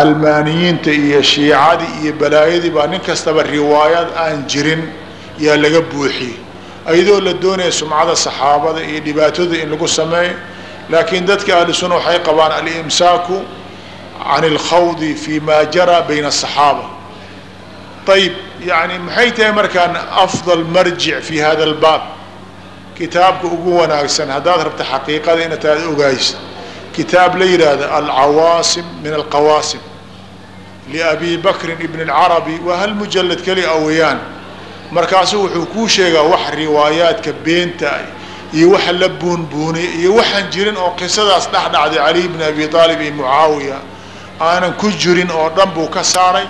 almaaniyiinta iyo shiicadii iyo balaayadii baa nin kastaba riwaayad aan jirin yaa laga buuxiyey ayadoo la doonaya sumcada saxaabada iyo dhibaatooda in lagu sameeyo laakiin dadka ahlu sunna waxay qabaan alimsaaku can alkhawdi fi ma jara bayna asaxaaba ayib yani maxay tahay markaan afdal marjic fi hada albaab kitaabka ugu wanaagsan haddaad rabta xaqiiqada inaad taad ogaysa kitaab la yidhaahdo alcawaasim min alqawaasim liabi bakrin ibn اlcarabi waa hal mujalad keli a weeyaan. Markaasu wuxuu kuu sheegaa wax riwaayaadka beenta iyo waxa la buunbuuniya iyo waxaan jirin oo qisadaas dhex dhacday cali bn abi aalib iyo mucaawiya. Aanan ku jirin oo dhan buu ka saaray.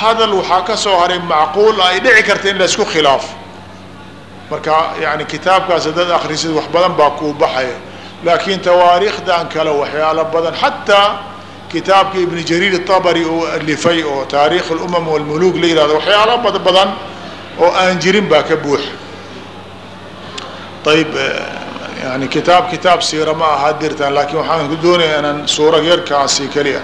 Hadal waxaa ka soo haray macquul ay dhici karta in laysku khilaafo marka yani kitaabkaas haddaad akrisid wax badan baa kuu baxaya laakiin tawaariikhdan kale waxyaalo badan xataa kitaabka ibn jariir abari uu alifay oo taariikh اlumam walmuluuk la yihahdo waxyaalo bad badan oo aan jirin baa ka buuxa ayb yani kitaab kitaab siira ma aha dirtaan laakiin waxaan ku doonaya inaan suura yarkaasi keli ah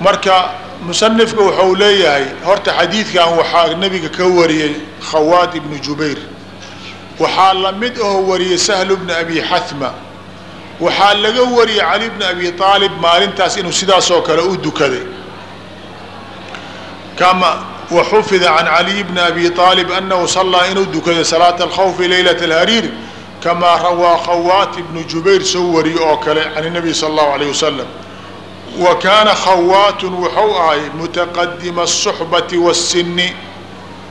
marka musanifka wuxuu leeyahay horta xadiidkan waxaa nebiga ka wariyey khawaad ibnu jubayr waxaa la mid oo wariyey sahlu bna abi xahma waxaa laga wariyey cali bna abi aalib maalintaas inuu sidaasoo kale u dukaday. Kama waxufida can caliy bni abi aalib anahu sallaa inuu dukaday salaata alkhawfi leylat alhariir kamaa rawaa khawaat ibnu jubayr soo wariye oo kale can nabiy allahu alayh wasalam wa kaana khawaatun wuxuu ahay mutaqadima asuxbati wasinni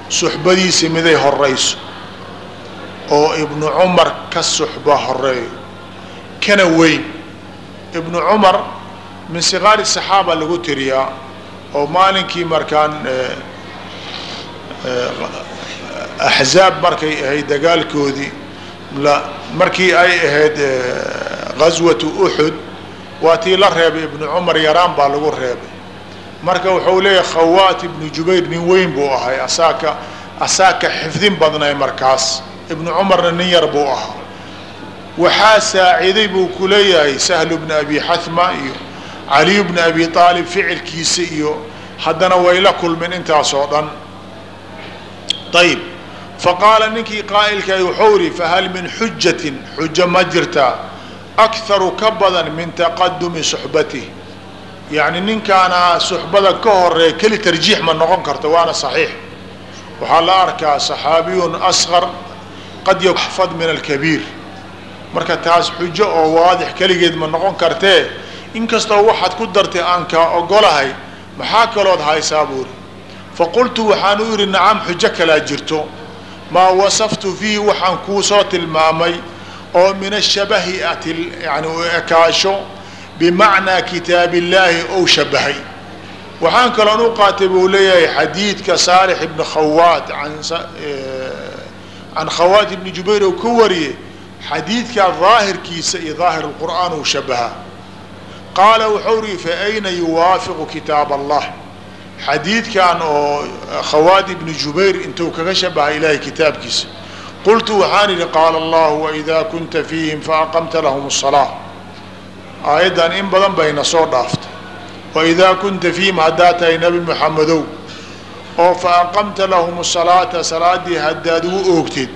suxbadiisi miday horayso oo ibnu cumar ka suxba horeeyo kana weyn ibnu cumar min sigaari saxaaba lagu tiriyaa oo maalinkii markaan axzaab markay ahayd dagaalkoodii markii ay ahayd gaswatu uxud waa tii la reebay ibnu cumar yaraan baa lagu reebay. Marka wuxuu leeyahay khawaat ibnu jubayr nin weyn buu ahay asaaka asaaka xifdin badnay markaas ibnu cumarna nin yar buu ahaa. Waxaa saaciday buu ku sahlu bna abi xahma iyo caliyu bna abi aalib ficilkiisa iyo haddana way la kulmeen intaasoo dhan. Ayib faqaala ninkii qaa'ilkay wuxuu ihi fahal min xujatin xujo ma jirtaa akharu ka badan min taqadumi suxbatih yacni ninkaana suxbada ka horreeya keli tarjiix ma noqon karta waana saxiix. Waxaa la arkaa saxaabiyun asqar qad yaxfad min alkabiir marka taas xujo oo waadix keligeed ma noqon kartee inkastoo waxaad ku dartay aan kaa ogolahay maxaa kalood haysaa buuri? Faqultu waxaan u idhi nacam xujo kalaa jirto. Maa wasaftu fiihi waxaan kuu soo tilmaamay oo min ashabahi yani ekaasho bimacnaa kitaabillaahi ou shabahay. Waxaan kaloon u qaatay buu leeyahay xadiidka saalix ibni khawaad can khawaad ibni jubayr ou ka wariyey xadiidkaa daahirkiisa iyo daahir lqur'aan uu shabahaa qaala wuxuu ri fa ayna yuwaafiqu kitaab allah xadiidkan oo khawaad ibni jubayr intuu kaga shabaha ilaahay kitaabkiisa qultu waxaan idhi qaala allahu waidaa kunta fiihim faaqamta lahum الsalaa aayaddan in badan bayna soo dhaaftay waidaa kunta fiihim haddaad tahay nebi moxamedow oo faaqamta lahum salaata salaadii haddaad ugu oogtid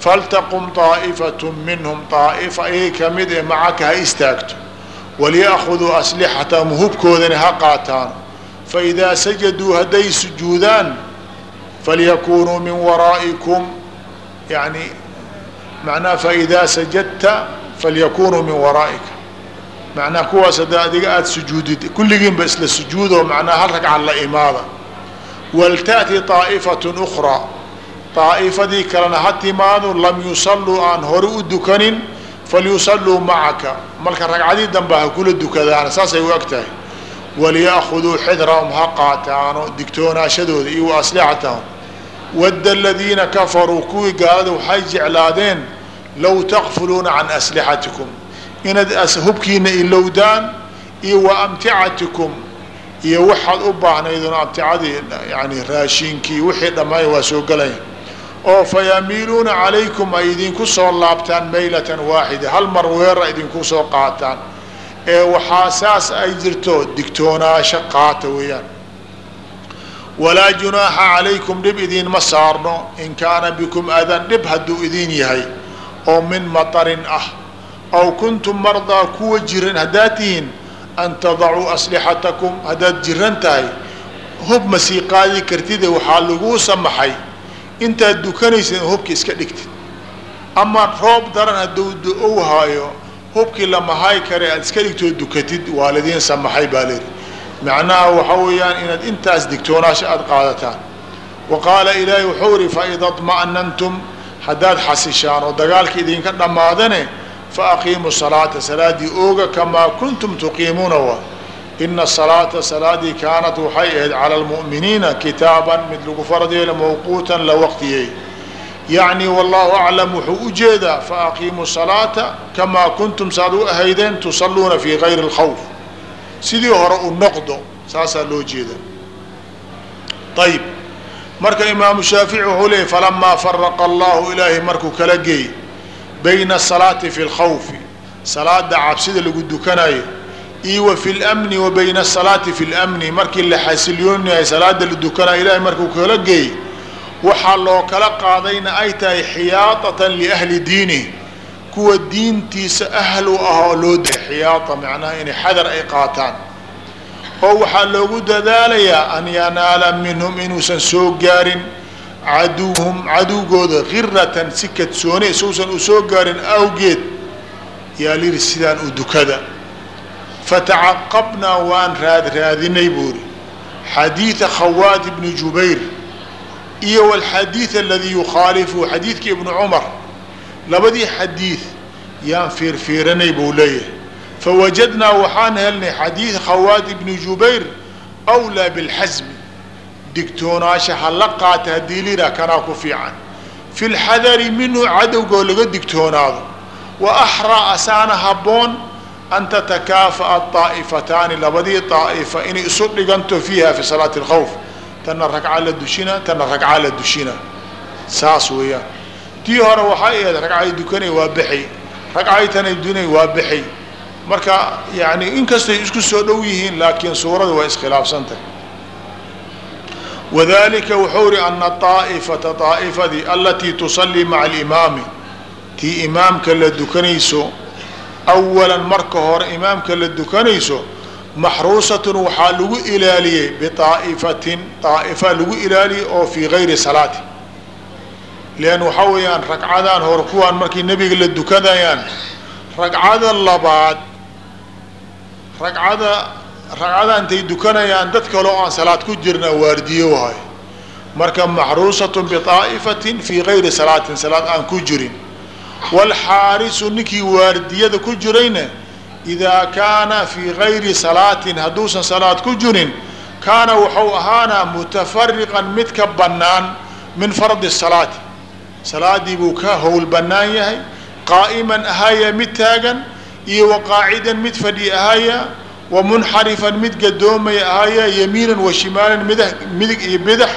faltaqum طaa'ifatu minhum طaa'ifa ayay ka mid ee macaka ha istaagto. Waliya'khuduu aslixatahum hubkoodana ha qaataan. Faidaa sajaduu hadday sujuudaan falyakunuu min waraa'ikum yani macnaha faidaa sajadta falyakunuu min waraa'ika. Macnaha kuwaas hadda adiga aada sujuudid kulligiinba isla sujuudoo macnaha hal ragcan la imaada walta'ti طaa'ifatun ukraa daa'ifadii kalena ha timaado lam yusalluu aan hore u dukanin falyusalluu macaka marka ragcadii dambe ha kula dukadaan saasay u eg tahay waliya'khuduu xidrahum ha qaataano digtoonaashadooda iyo aslixatahum wadda aladiina kafaruu kuwii gaalada waxay jeclaadeen low takfuluuna can aslixatikum inaad hubkiina ilowdaan iyo wa amticatikum iyo waxaad u baahnaydun amticadii yani raashiinkii wixii dhammaay waa soo gelaya oo fayamiiluuna calaykum ay idinku soo laabtaan maylatan waaxida hal mar weera idinku soo qaataan. Ee waxaa saas ay jirto digtoonaasho qaata weeyaan. Walaa junaaxa calaykum dhib idiinma saarno in kaana bikum adan dhib hadduu idin yahay oo min matarin ah. Aw kuntum mardaa kuwa jiran haddaad tihiin an tadacuu aslixatakum haddaad jiran tahay hub ma sii qaadi kartide waxaa laguu samaxay intaad dukanaysa hubka iska dhigtid ama roob daran hadduu du-ow haayo hubkii lamahay kare aad iska dhigtoo dukatid waa lidiin samaxay baa layidhi macnaha waxa weeyaan inaad intaas digtoonaasha aada qaadataan wa qaala ilaahi wuxuu ihi faida dma'nantum haddaad xasishaan oo dagaalka idinka dhammaadane fa aqiimu salaata salaadii ooga kamaa kuntum tuqiimuuna wa. Ina salaata salaadii kaanat waxay ahayd cala almu'miniina kitaaban mid lagu farad yeela mawquutan la waqtiyey. Yacni wallahu aclam wuxuu u jeedaa fa aqiimu salaata kamaa kuntum saad u ahaydeen tusalluuna fii gayri اlkhawf sidii hore u noqdo saasaa loo jeeda ayib marka imaamu shaafici wuxuu leeyay falamaa faraqa allahu ilaahay markuu kala geey bayna asalaati fi lkhawfi. Salaada cabsida lagu dukanayo iyo wa fi lmni wa bayna asalaati fi lmni markii la xasilyoonyahay salaada la dukanayo ilahay markuu kala geey waxaa loo kala qaadayna ay tahay xiyaadatan liahli diinih kuwa diintiisa ahlu ah oo loo da xiyaada macnaha inay xadar ay qaataan. Oo waxaa loogu dadaalayaa an yanaala minhum inuusan soo gaarin caduwhum cadowgooda khiratan si kadsooni isuusan u gaarin awgeed yaa lihi sidaan u dukada fatacaqabnaa waan raad raadinay buuri xadiida khawaad ibni jubayr iyo walxadiid aladii yukhaalifu xadiidka ibnu cumar labadii xadiid yaan fiirfiiranay buu leeyahay fawajadnaa waxaan helnay xadiid khawaad ibni jubayr awlaa bilxasmi digtoonaasha ha la qaata haddii liraa kanaa ku fiican. Fi lxadari minhu cadowgoo laga digtoonaado. Wa axraa asaana habboon an tatakaafa'a aa'ifataani labadii aa'ifa inay isu dhiganto fiiha fi salaati alkhawf. Tanna ragca la dushina tanna ragca la dushina. Saas weeyaan. Tii hore waxay ahayd ragcay dukanay waa baxay ragcaytanay dunay waa baxay marka yani inkastay isku soo dhow yihiin laakiin suurada waa iskhilaafsantahay wadalika wuxuu ihi ana aa'ifata aa'ifadii alatii tusallii maca alimaami tii imaamka la dukanayso awalan marka hore imaamka la dukanayso maxruusatun waxaa lagu ilaaliyey biaa'ifatin aa'ifa lagu ilaaliyey oo fii gayri salaati. Lean waxaa weeyaan ragcadan hore kuwaan markay nebiga la dukanayaan ragcada labaad ragcada ragcada intay dukanayaan dad kale oo aan salaad ku jirna waardiyo wahay marka maxruusatun biaa'ifatin fii gayri salaatin salaad aan ku jirin. Waalxaarisu ninkii waardiyada ku jirayna idaa kaana fii gayri salaatin hadduusan salaad ku jirin kaana wuxuu ahaanaa mutafariqan mid ka bannaan min fardi salaati. Salaadii buu ka howl bannaan yahay qaa'iman ahaaya mid taagan iyo wa qaacidan mid fadhi ahaaya wa munxarifan mid gadoomaya ahaaya yamiinan wa shimaalan mid midig iyo bidax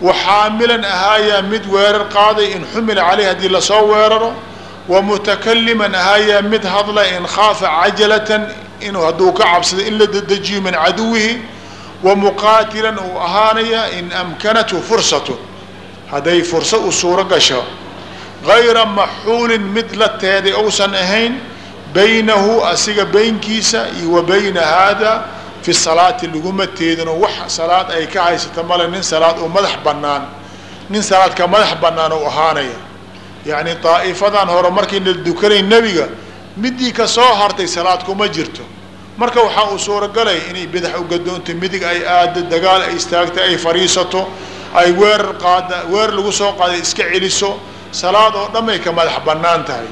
wa xaamilan ahaaya mid weerar qaaday in xumila caleyh haddii la soo weeraro wa mutakaliman ahaaya mid hadla in khaafa cajalatan inuu hadduu ka cabsado in la dedejiyo min caduwihi wa muqaatilan uu ahaanaya in amkanathu fursatu hadday fursa u suuro gasho. Gayra maxuulin mid la teeday ousan ahayn baynahu asiga baynkiisa iyo wa bayna haada fi salaati laguma teedino wax salaad ay ka haysato male nin salaad oo madax bannaan nin salaadka madax bannaan u ahaanaya. Yacni daa'ifadan hore markayna dukanay nebiga midii ka soo hartay salaad kuma jirto. Marka waxaa uu suuragalay inay bidax u gadoonto midig ay aado dagaal ay istaagto ay fadhiisato ay weerar qaada weerar lagu soo qaaday iska celiso salaad oo dhamay ka madax bannaan tahay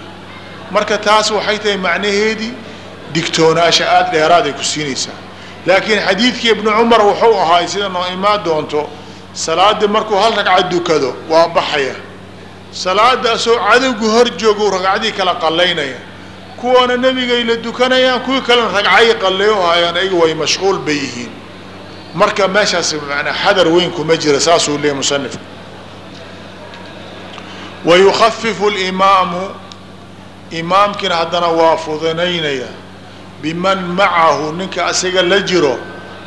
marka taas waxay tahay macnaheedii digtoonaasha aada dheeraaday ku siinaysaa. Laakiin xadiidkii ibnu cumar wuxuu ahaay sida noo imaan doonto salaadii markuu hal ragca dukado waa baxaya. Salaada asoo cadowgu hor joogo ragcadii kala qallaynaya. Kuwana nebigay la dukanayaan kuwii kalena ragcay qalleeyo hayaan ayaga way mashquul bay yihiin. Marka meeshaas manaa xadar weyn kuma jira saasuu leeyay musanifku wayukafifu limaamu imaamkiina haddana waa fudanaynaya biman macahu ninka asiga la jiro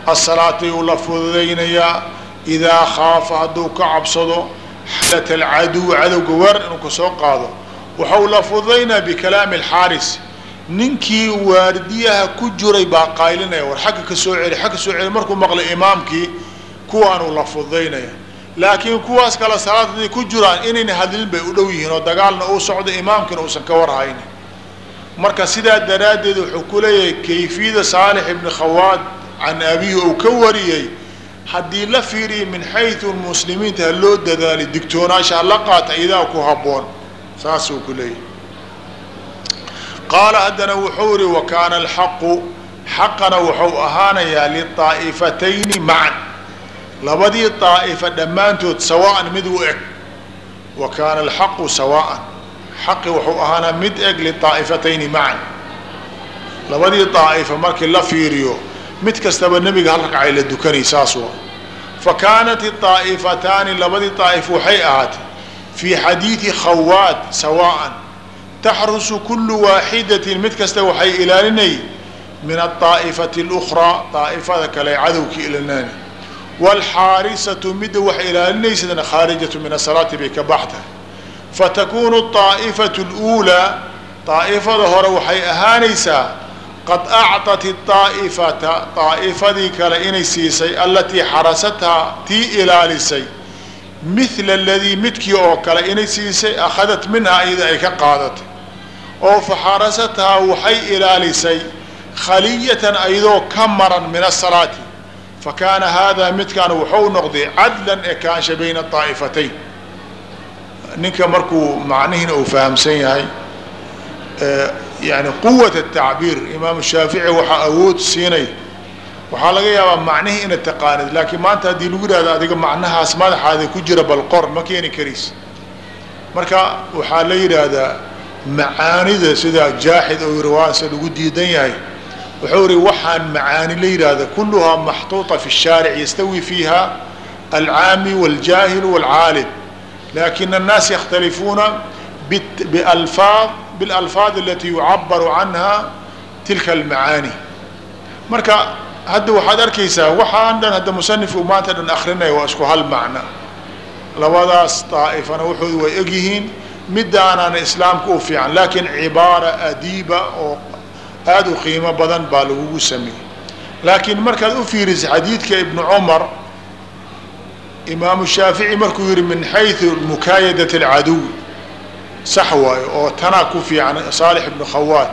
asalaata yuu la fududaynayaa idaa khaafa hadduu ka cabsado xalat alcaduwi cadowga weer inuu ka soo qaado waxau la fududaynaya bikalaami alxaaris. Ninkii waardiyaha ku jiray baa qaylinaya war xagga ka soo celi xagga soo celi markuu maqlay imaamkii kuwaanuu la fududaynaya laakiin kuwaas kale salaad haday ku jiraan inayna hadlin bay u dhow yihiin oo dagaalna uu socdo imaamkina uusan ka warhaynin marka sidaa daraaddeed wuxuu ku leeyahay kayfiyada saalix ibni khawaad can abihi uu ka wariyey haddii la fiiriya min xayu muslimiinta ha loo digtoonaasha hala qaata idaa ku habboon. Saasuu ku leeyahay. Qaala haddana wuxuu ihi wa kaana alxaqu xaqana wuxuu ahaanayaa liطaa'ifatayni macan labadii daa'ifa dhammaantood sawaan mid u eg wa kaana alxaqu sawaan xaqi wuxuu ahaanaa mid eg liطaa'ifatayni macan labadii daa'ifa markii la fiiriyo mid kastaba nebiga hal ragcay la dukanay saas waa fa kaanat iطaa'ifataani labadii daa'if waxay ahaatay fii xadiidi khawaad sawaan taxrusu kulu waaxidatin mid kasta waxay ilaalinay min aلطaa'ifati اlأkhraa daa'ifada kale cadowkii ilinani wاlxaarisatu midda wax ilaalinaysadana khaarijatu min asalaati bay ka baxtahay fatakunu الطaa'ifatu اlأuulaa daa'ifada hore waxay ahaanaysaa qad acطat الطaa'ifata daa'ifadii kale inay siisay alatii xarasathaa tii ilaalisay mila aladii midkii oo kale inay siisay akhadat minhaa iyada ay ka qaadatay oo faxarasathaa waxay ilaalisay khaliyatan ayadoo ka maran min asalaati fakaana haadaa midkaan wuxuu noqday cadlan ekaansha bayna daa'ifatayn ninka markuu macnihiina uu fahamsan yahay yani quwat atacbiir imaamu shaafici waxaa awood siinay waxaa laga yaabaa macnihii ina taqaanid laakiin maanta haddii lagu yihahdo adiga macnahaas madaxaada ku jira bal qor ma keeni kariis marka waxaa la yidhaahdaa macaanida sida jaaxid oo yiri waase lagu diidan yahay wuxuu ihi waxaan macaani la yidhaahda kulluhaa maxtuuطa fi الshaaric yastawi fiiha alcaami wاljaahilu wاlcaalim lakin الnaas yakhtalifuuna balfaad bilalfaad alati yucabaru canha tilka almacaani marka hadda waxaad arkaysaa waxaan dhan hadda musanifku maanta dhan akrinaya waa isku hal macna labadaas daa'ifana wuxoodu way egyihiin midaanana islaamka u fiican laakiin cibaara adiiba oo aada u qiimo badan baa lagugu sameeyey. Laakiin markaad u fiirisa xadiidka ibnu cumar imaamu shaafici markuu yihi min xayu mukaayadat alcaduw sax waayo oo tanaa ku fiican saalix ibnu khawaad.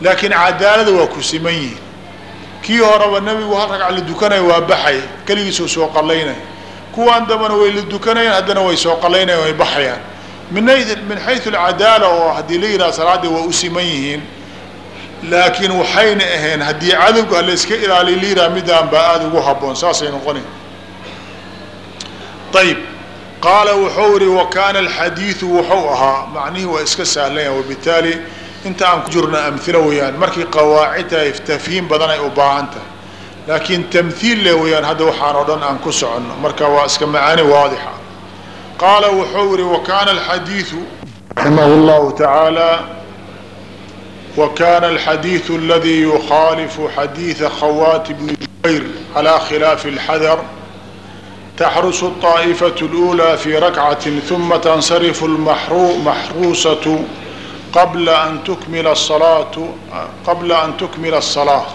Laakiin cadaalada waa ku siman yihiin kii horeba nebigu hal ragca la dukanaya waa baxay keligiisuu soo qalaynaya kuwaan dambana way la dukanayaan haddana way soo qalaynayan way baxayaan. Min min xayu alcadaala oo haddii la yidhaha salaaddii waa u siman yihiin laakiin waxayna ahayn haddii cadowga la iska ilaaliy la yidhaha midaan baa aada ugu habboon saasay noqona ayib qaala wuxuu ihi wa kaana alxadiidu wuxuu ahaa macnihii waa iska sahlanya wabitaali inta aan ku jirno amhilo weeyaan. Markii qawaacid tahay tafhiim badan ay u baahan tahay. Laakiin tamhiil le weeyaan hadda waxaan oo dhan aan ku soconno. Marka waa iska macaani waadixa. Qaala wuxuu ihi wa kaana alxadiidu raximah llahu tacaala وكان الحديث الذي يخالف حديث خوات بن جبير على خلاف الحذر تحرس الطائفة الأولى في ركعة ثم تنصرف المحروسة قبل أن تكمل الصلاة قبل أن تكمل الصلاة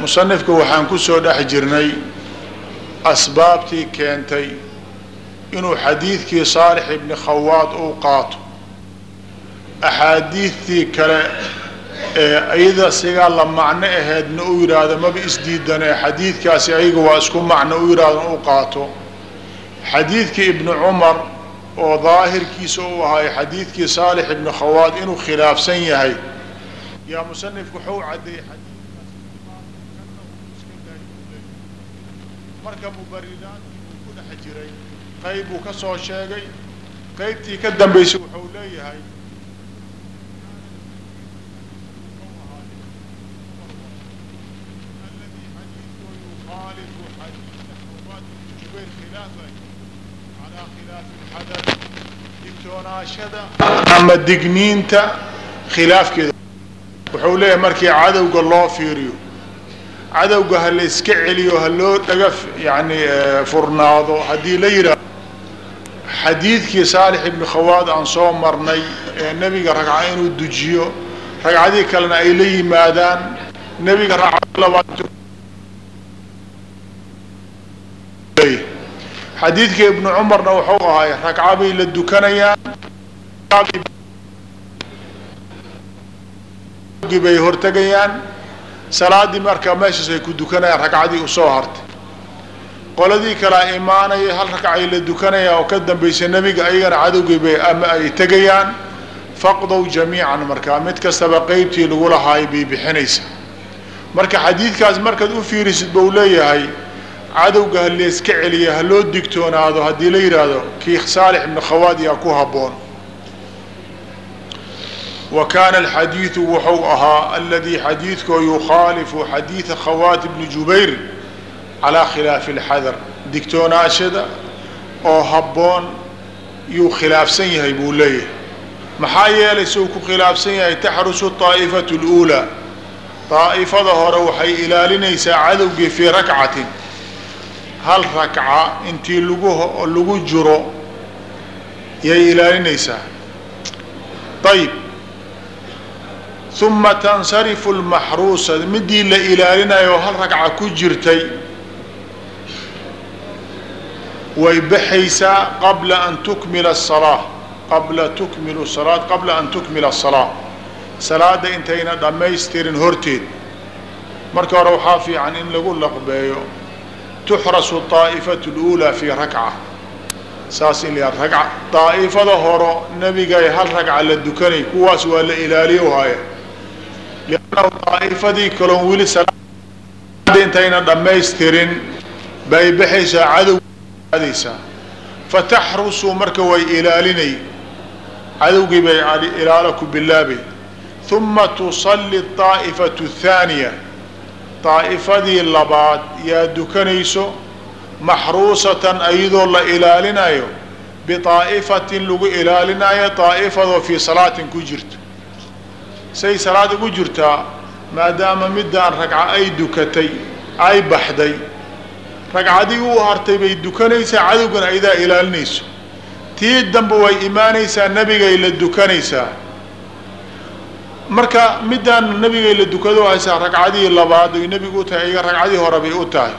musanifka waxaan ku soo dhex jirnay asbaabtii keentay inuu xadiidkii saalix ibni khawaad uu qaato أxaadiidtii kale iyada sigaa la macno aheedna u yidhaahdo maba isdiidane xadiidkaasi ayaga waa isku macno u yidhaahdo u qaato. Xadiidkii ibnu cumar oo daahirkiisa u ahay xadiidkii saalix ibnu khawaad inuu khilaafsan yahay yaa musanifku waxau caddeeyey marka mubariraadkii uu ku dhex jiray qayb uu ka soo sheegay qaybtii ka dambaysay wuxuu leeyahay digtoonaashada ama digniinta khilaafkeeda wuxuu leeyahay markii cadowga loo fiiriyo cadowga ha la iska celiyo ha loo dhaga yani furnaado haddii la yidhaahdo xadiidkii saalix ibni khawaad aan soo marnay ee nebiga ragca inuu dujiyo ragcadii kalena ay la yimaadaan nebiga ragcad labaad xadiidka ibnu cumarna wuxuu ahay ragca bay la dukanayaan bay hortegayaan. Salaadii markaa meeshaas ay ku dukanayaan ragcadii u soo hartay. Qoladii kalea imaanaya hal ragcay la dukanayaan oo ka dambaysa nebiga ayagana cadowgii bay ama ay tegayaan. Faqdow jamiican markaa mid kastaba qeybtii lagu lahaay bay bixinaysa marka xadiidkaas markaad u fiirisid bau leeyahay cadowga ha layska celiya ha loo digtoonaado haddii la yidhaahdo kii saalix ibnu khawaad yaa ku habboon. Wa kaana alxadiidu wuxuu ahaa aladii xadiidkoo yukhaalifu xadiida khawaat bni jubayr calaa khilaafi alxadar. Digtoonaashada oo habboon yuu khilaafsan yahay buu leeyahay. Maxaa yeelay si uu ku khilaafsan yahay taxrusu طaa'ifatu اluulaa daa'ifada hore waxay ilaalinaysaa cadowgii fii rakcatin hal rakca intii lagu lagu jiro yay ilaalinaysaa. Ayb uma tansarifu lmaxruusa midii la ilaalinayo hal ragca ku jirtay way baxaysaa qabla an tukmila asalaa qabla tukmilu salaa qabla an tukmila asalaa salaada intayna dhammaystirin horteed. Marka hore waxaa fiican in lagu laqbeeyo tuxrasu aa'ifatu اluulaa fii rakca. Saas in la raca daa'ifada horo nebigay hal ragca la dukanay kuwaas waa la ilaaliyo waaye liannahu daa'ifadii kaloon weli salaad intayna dhammaystirin bay baxaysaa cadowdaysaa fataxrusu marka way ilaalinay cadowgii bay ilaalo ku bilaabay uma tusalli aa'ifatu thaaniya daa'ifadii labaad yaa dukanayso maxruusatan ayadoo la ilaalinayo biطaa'ifatin lagu ilaalinayo daa'ifadoo fii salaatin ku jirto. Say salaad ugu jirtaa maadaama midaan ragca ay dukatay ay baxday ragcadii u hartay bay dukanaysaa cadowgan aydaa ilaalinayso. Tii dambe way imaanaysaa nebigay la dukanaysaa marka midaan nebigay la dukado haysaa ragcadii labaad ay nebigu u tahay ayaga ragcadii hore bay u tahay.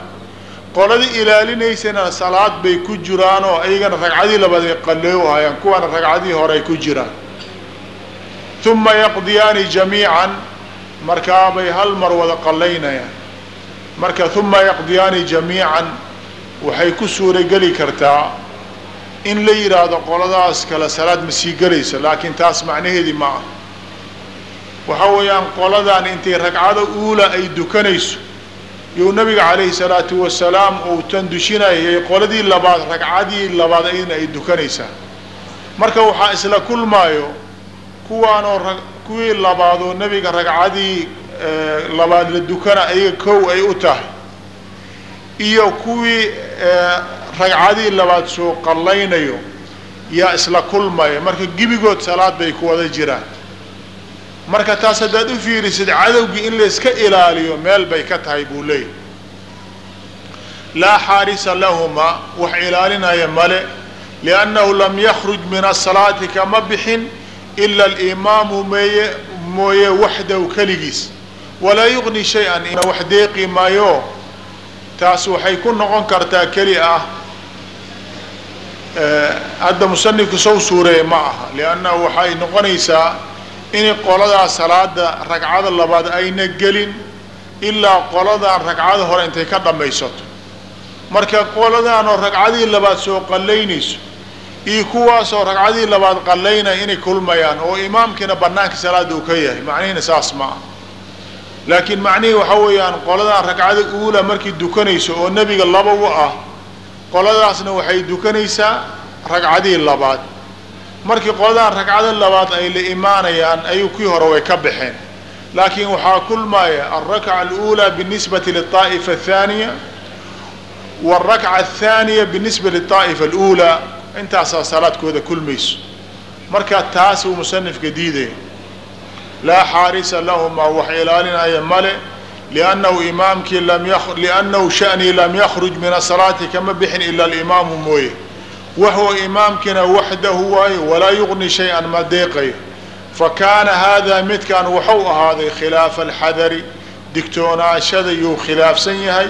Qoladii ilaalinaysana salaad bay ku jiraan oo ayagana ragcadii labaad ay qaleeyo hayaan kuwaana ragcadii hore ay ku jiraan. Uma yaqdiyaani jamiican markaabay hal mar wada qalaynayaan marka uma yaqdiyaani jamiican waxay ku suurageli kartaa in la yidhaahdo qoladaas kale salaad ma sii gelayso laakiin taas macnaheedii ma ah waxa weeyaan qoladan intay ragcada uula ay dukanayso yuu nabiga calayhi salaatu wasalaam uu tan dushinayay qoladii labaad ragcadii labaad ayadna ay dukanaysaa. Marka waxaa isla kulmaayo kuwaanoo ra kuwii labaad oo nebiga ragcadii labaad la dukana ayaga kow ay u tahay. Iyo kuwii ragcadii labaad soo qallaynayo yaa isla kulmaya marka gebigood salaad bay ku wada jiraan marka taas haddaad u fiirisid cadowgii in layska ilaaliyo meel bay ka tahay buu leeyahy laa xaarisa lahuma wax ilaalinaya male liannahu lam yakruj min asalaati kama bixin ila alimaamu meye mooye waxdahu keligiis. Walaa yuqni shay-an wax deeqi maayo. Taas waxay ku noqon kartaa keli ah. Hadda musanifku sow suureeye ma aha liannahu waxay noqonaysaa in qoladaa salaada ragcada labaad ayna gelin ilaa qoladan ragcada hore intay ka dhammaysato. Marka qoladaanoo ragcadii labaad soo qallaynayso iyo kuwaasoo ragcadii labaad qallaynaya inay kulmayaan oo imaamkiina banaanka salaada uu ka yahay macnihiina saas ma ah laakiin macnihii waxaa weeyaan qoladan ragcada uula markii dukanayso oo nebiga laba u ah qoladaasna waxay dukanaysaa ragcadii labaad markii qoladan ragcada labaad ay la imaanayaan ayuu kii hore way ka baxeen laakiin waxaa kulmaya alrakca alأulى binisbati liلطaa'ifa الثaaniya wاlrakca الثaaniya binisba liلطaa'ifa اlأulى intaasaa salaadkooda kulmayso marka taas uu musanifka diidaya laa xaarisa lahumaa wax ilaalinaya male liannahu imaamkii lam liannahu shanii lam yakruj min asalaati kama bixin ila alimaamu mooye wahuwa imaamkiina waxdahu waaye walaa yuqni shay-an ma deeqayo fakaana haadaa midkan wuxuu ahaaday khilaafa alxadari digtoonaashada yuu khilaafsan yahay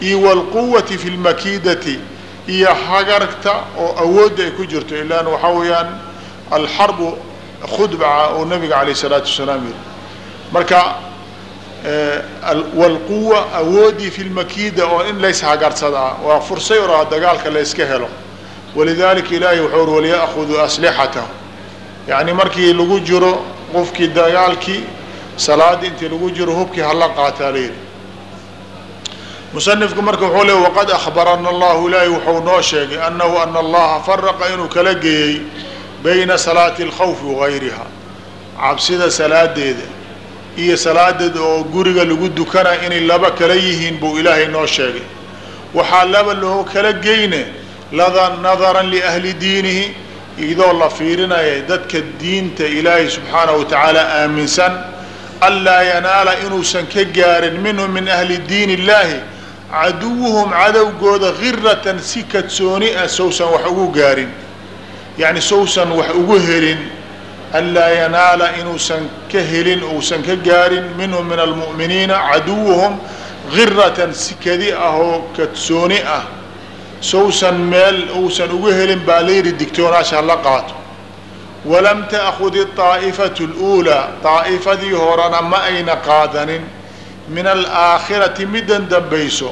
iyo walquwati fi lmakiidati iyo hagarta oo awoodda ay ku jirto ilaan waxaa weeyaan alxarbu khudbaca oo nabiga calayh isalaatu wasalaam yiri marka walquwa awooddii fi lmakiida oo in lays hagarsadaa waa fursay oraa dagaalka layska helo walidalika ilaahay wuxuu uri waliya'khuduu aslixatahu yacni markii lagu jiro qofkii dagaalkii salaadii intii lagu jiro hubkii hala qaataa layidhi musanifku marka wuxuu leey waqad akhbarana allahu ilaahay wuxuu noo sheegay annahu ana allaha faraqa inuu kala geeyey bayna salaati alkhawfi wagayriha cabsida salaadeeda iyo salaadeeda oo guriga lagu dukana inay laba kala yihiin buu ilaahay noo sheegay waxaa laba loo kala geyne nadaran liahli diinihi iyadoo la fiirinaya dadka diinta ilaahay subxaanahu wa tacaala aaminsan anlaa yanaala inuusan ka gaarin minhum min ahli diin illaahi caduwuhum cadowgooda khiratan si kadsooni ah sowsan wax ugu gaarin. Yacni sowsan wax ugu helin. Anlaa yanaala inuusan ka helin uusan ka gaarin minhum min almu'miniina caduwuhum khiratan si kadi ah oo kadsooni ah sowsan meel uusan ugu helin baa layidhi digtoonaasha hala qaato. Walam ta'khud aa'ifatu اluulaa daa'ifadii horena ma ayna qaadanin. Min alaakhirati middan dambayso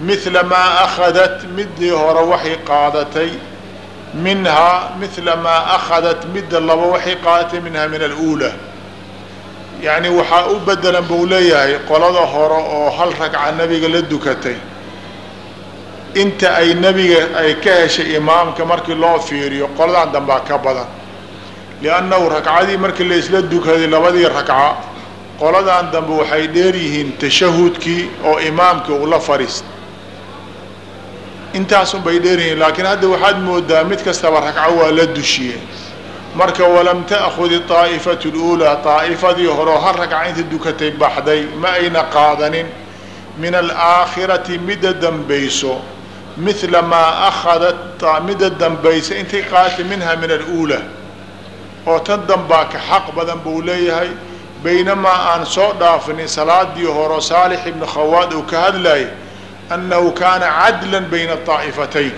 midla maa akhadat midii hore waxay qaadatay. Minhaa midla maa akhadat midda laba waxay qaadatay minhaa min aluulaa. Yacni waxaa u bedelan buu leeyahay qolada hore oo hal ragca nabiga la dukatay inta ay nebiga ay ka heshay imaamka markii loo fiiriyo qoladan dambaa ka badan. Liannahu ragcadii markii la isla dukaday labadii ragca qoladan dambe waxay dheer yihiin tashahudkii oo imaamka uu la fariista intaasun bay dheer yihiin laakiin hadda waxaad moodaa mid kastaba ragco waa la dushiye. Marka walam ta'khud aa'ifatu luulaa daa'ifadii horeo hal ragca inta dukatay baxday ma ayna qaadanin. Min alaakhirati midda dambayso midla maa akhadat midda dambaysa intay qaadatay minha min aluulaa oo tan dambaa ka xaq badan buu leeyahay baynamaa aan soo dhaafinin salaadii horo saalix ibnu khawaad uu ka hadlayay annahu kaana cadlan bayna aa'ifatayn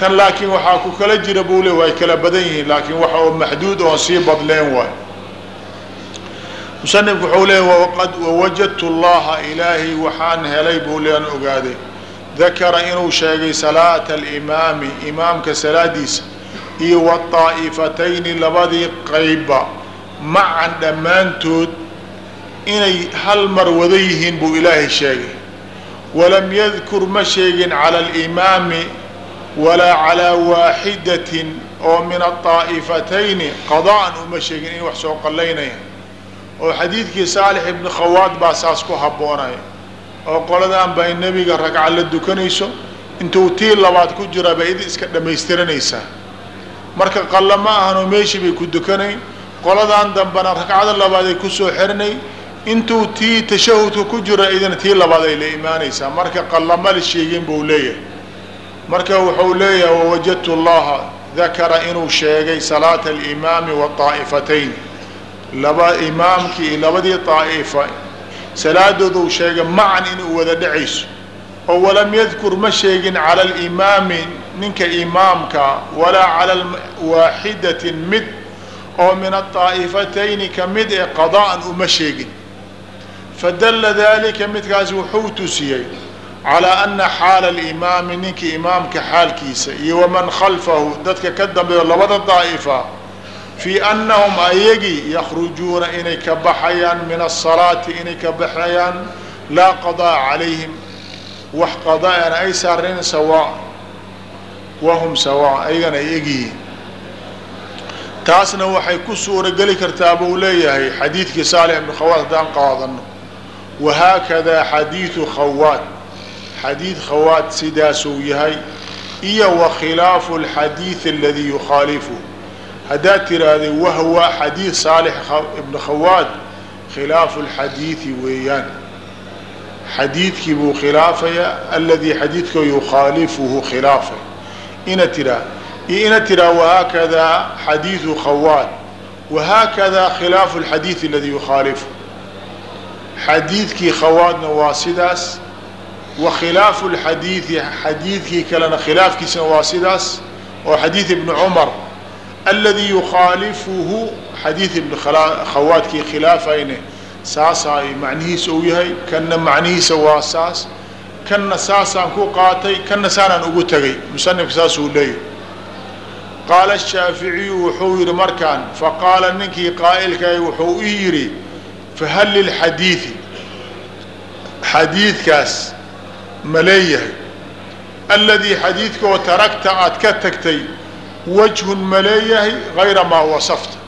tan laakiin waxaa ku kala jira buu le way kala badan yihiin laakiin waxa oo maxduud oon sii badleen waay musanifku wuxuu leeya waqad wawajadtu llaha ilaahay waxaan helay buu lean ogaaday dakara inuu sheegay salaata alimaami imaamka salaadiisa iyo waطaa'ifatayni labadii qeybba macan dhammaantood inay hal mar wada yihiin buu ilaahay sheegay walam yadkur ma sheegin cala alimaami walaa calaa waaxidatin oo min aطaa'ifatayni qada'an uma sheegin in wax soo qallaynaya oo xadiidkii saalix ibni khawaad baa saas ku habboonaya oo qoladan bay nebiga ragca la dukanayso intuu tii labaad ku jira bay idi iska dhammaystiranaysaa marka qalla ma ahanoo meeshii bay ku dukanayn qoladan dambena ragcada labaad ay ku soo xirinay intuu tii tashahudka ku jira idina tii labaad ay la imaanaysaa. Marka qallama la sheegin buu leeyahay. Marka wuxuu leeyahay wawajadtu llaha dakara inuu sheegay salaata alimaami waaa'ifatayn laba imaamkii labadii daa'ifa salaadooda uu sheegay macan inuu wada dhacayso oo walam yadkur ma sheegin cala alimaami ninka imaamka walaa cala waaxidatin mid oo min aطaa'ifatayni ka mid ee qada'an uma sheegin. Fadalla dalika midkaas wuxuu tusiyey calaa ana xaala alimaami ninka imaamka xaalkiisa iyo waman khalfahu dadka ka dambeeyo labada daa'ifa fii annahum ayagii yakhrujuuna inay ka baxayaan min asalaati inay ka baxayaan laa qadaa calayhim wax qadaa'ana ay saareen sawaa wahum sawaa ayagana ay egyihiin taasna waxay ku suurogeli kartaa buu leeyahay xadiidkii saalix ibnu khawaad haddaan qaadano wahaakadaa xadiidu khawaad xadiid khawaad sidaasuu yahay iyo wa khilaafu alxadiidi aladii yukhaalifuhu haddaad tiraahday wahwa xadiid saalix ibn khawaad khilaafu lxadiidi weeyaan. Xadiidkii buu khilaafayaa aladii xadiidka yukhaalifuhu khilaafay. Ina tiraa iyo ina tiraa wahaakadaa xadiidu khawaad wahaakadaa khilaafu lxadiid aladi yukhaalifu xadiidkii khawaadna waa sidaas wa khilaafu lxadiidi xadiidkii kalena khilaafkiisana waa sidaas oo xadiid ibni cumar aladii yukhaalifuhu xadiid ibn khawaadkii khilaafayne saasaa macnihiisa uu yahay kanna macnihiisa waa saas kanna saasaan ku qaatay kanna saanaan ugu tegay musanifka saasuu leeyahy qaala shaaficiyu wuxuu yidhi markaan faqaala ninkii qaa'ilkay wuxuu u yidhi fahal lilxadiidi xadiidkaas ma leeyahay aladii xadiidkaoo taragta aad ka tagtay wajhun ma leeyahay gayra maa wasafta.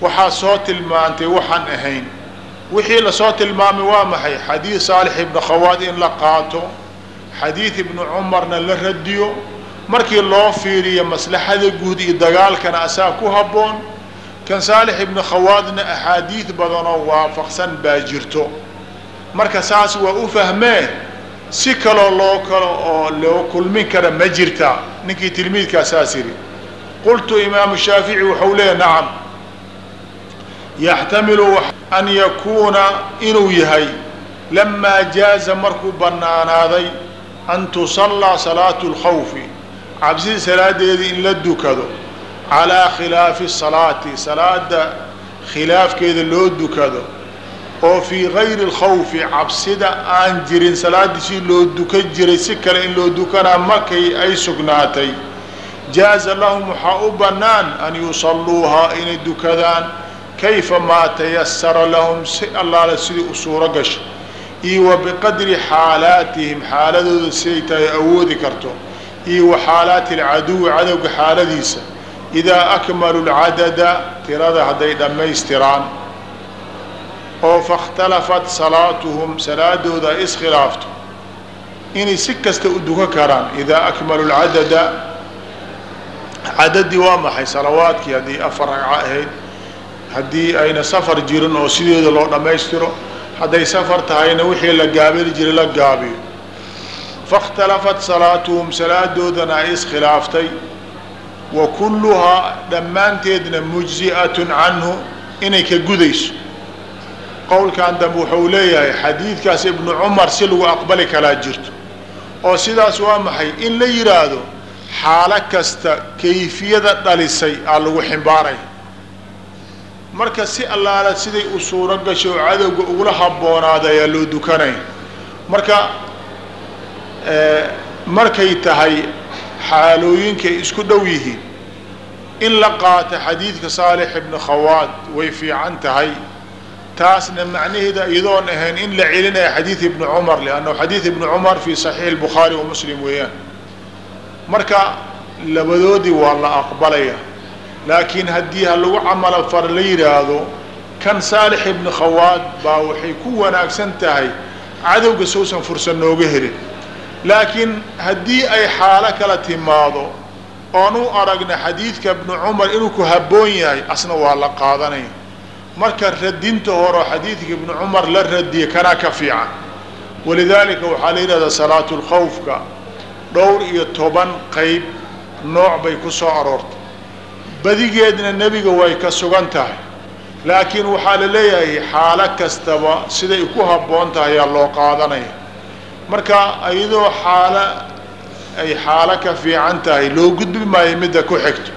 Waxaa soo tilmaantay waxaan ahayn. Wixii la soo tilmaamay waa maxay? Xadiid saalix ibni khawaad in la qaato xadiid ibni cumarna la radiyo. Markii loo fiiriyo maslaxada guud iyo dagaalkana asaa ku habboon. Kan saalix ibni khawaadna axaadiid badanoo waafaqsan baa jirto. Marka saas waa u fahmee si kaloo loo kalo oo loo kulmin kara ma jirtaa. Ninkii tilmiidkaa saas yidhi qultu imaamu shaafici waxau leeyahy nacam yaxtamilu an yakuuna inuu yahay lamaa jaaza markuu bannaanaaday an tusallaa salaatu lkhawfi cabsida salaadeedii in la dukado calaa khilaafi salaati salaada khilaafkeeda loo dukado oo fii gayri lkhawfi cabsida aan jirin salaaddii si loo dukan jiray si kale in loo dukanaa markay ay sugnaatay jaaza lahum waxaa u bannaan an yusalluuhaa inay dukadaan. Kayfa maa tayasara lahum si allaale sidii u suuro gasho iyo wa biqadri xaalaatihim xaaladooda siday tahay awoodi karto. Iyo wa xaalaati alcaduwi cadowga xaaladiisa. Idaa akmalu lcadada tirada hadday dhammaystiraan. Oo faاkhtalafat salaatuhum salaadooda ay iskhilaafto inay si kasta u dukan karaan. Idaa akmalu lcadada cadadii waa maxay? Salawaadkii haddii afar ragco ahayd. Haddii ayna safar jirin oo sideeda loo dhammaystiro hadday safar tahayna wixii la gaabili jiray la gaabiyo. Faاkhtalafat salaatuhum salaadoodana ay iskhilaaftay wa kulluhaa dhammaanteedna mujzi'atun canhu inay ka gudayso. Qowlkan dambe wuxuu leeyahay xadiidkaas ibnu cumar si lagu aqbali kalaa jirto. Oo sidaas waa maxay? In la yidhaahdo xaalo kasta kayfiyada dhalisay aa lagu ximbaaraya. Marka si allaala siday u suuro gashay oo cadowga ugula habboonaaday ayaa loo dukanaya. Marka markay tahay xaalooyinkay isku dhow yihiin in la qaata xadiidka saalix ibni khawaad way fiican tahay. Taasna macnaheeda iyadoon ahayn in la celinaya xadiid ibni cumar liannahu xadiid ibni cumar fii saxiixi lbukhaari wa muslim weeyaan marka labadoodii waa la aqbalaya. Laakiin haddii ha lagu camalo far la yidhaahdo kan saalix ibni khawaad baa waxay ku wanaagsan tahay cadowga sousan fursan nooga helin. Laakiin haddii ay xaalo kala timaado oon u aragna xadiidka ibni cumar inuu ku habboon yahay asna waa la qaadanaya. Marka radinta horeo xadiidka ibni cumar la radiya kanaa ka fiican. Walidaalika waxaa la yidhahdaa salaatu lkhawfka dhowr iyo toban qeyb nooc bay ku soo aroortay. Badigeedna nebiga way ka sugan tahay. Laakiin waxaa la leeyahay xaalo kastaba siday ku habboon tahay yaa loo qaadanaya. Marka iyadoo xaalo ay xaalo ka fiican tahay loo gudbi maayo midda ku xigto.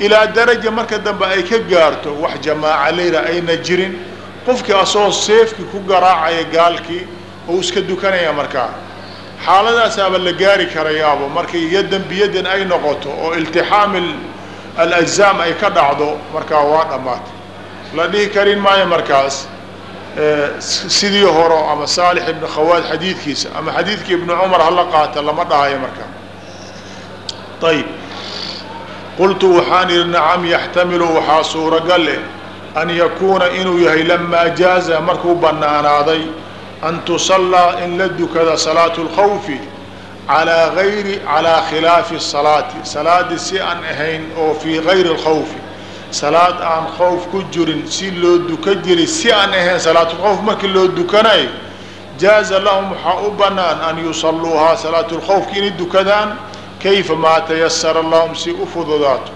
Ilaa daraja marka dambe ay ka gaarto wax jamaaca leyra ayna jirin qofkii asagoo seefkii ku garaacaya gaalkii oo iska dukanaya markaa xaaladaasaaba la gaari karayaabo. Markay yadan biyadan ay noqoto oo iltixaami alajzaam ay ka dhacdo markaa waa dhammaatay la dhihi karin maayo markaas sidii horo ama saalix ibni khawaad xadiidkiisa ama xadiidkii ibni cumar hala qaata lama dhahayo markaa ayib qultu waxaan idhi nacam yaxtamilu waxaa suuragal leh an yakuuna inuu yahay lamaa jaaza markuu bannaanaaday an tusallaa in la dukada salaatu اlkhawfi calaa ayri calaa khilaafi salaati salaadii si aan ahayn oo fii gayri اlkhawfi salaad aan khowf ku jirin si loo duka jiray si aan ahayn salaatulkhawf markii loo dukanayo jaaza lahum waxaa u bannaan an yusaluuhaa salaatulkhawfki inay dukadaan kayfa maa tayasara lahum si u fududaato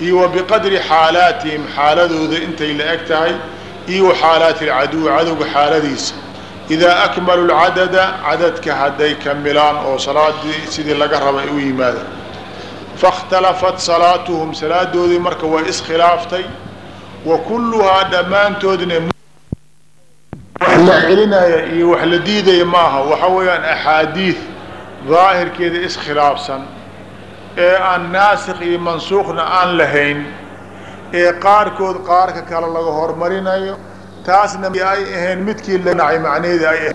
iyo wa biqadri xaalaatihim xaaladooda intay la eg tahay iyo wa xaalaati alcaduwi cadowga xaaladiisa idaa akmalu lcadada cadadka hadday kamilaan oo salaadii sidii laga raba ay u yimaadaan faاkhtalafat salaatuhum salaadoodii marka way iskhilaaftay wa kulluhaa dhammaantoodna wax la celinaya iyo wax la diidaya maaha waxa weeyaan axaadiid daahirkeeda iskhilaafsan ee aan naasikh iyo mansuukhna aan lahayn ee qaarkood qaarka kale laga hormarinayo taasna ay ahayn midkii la nacay macnaheeda ay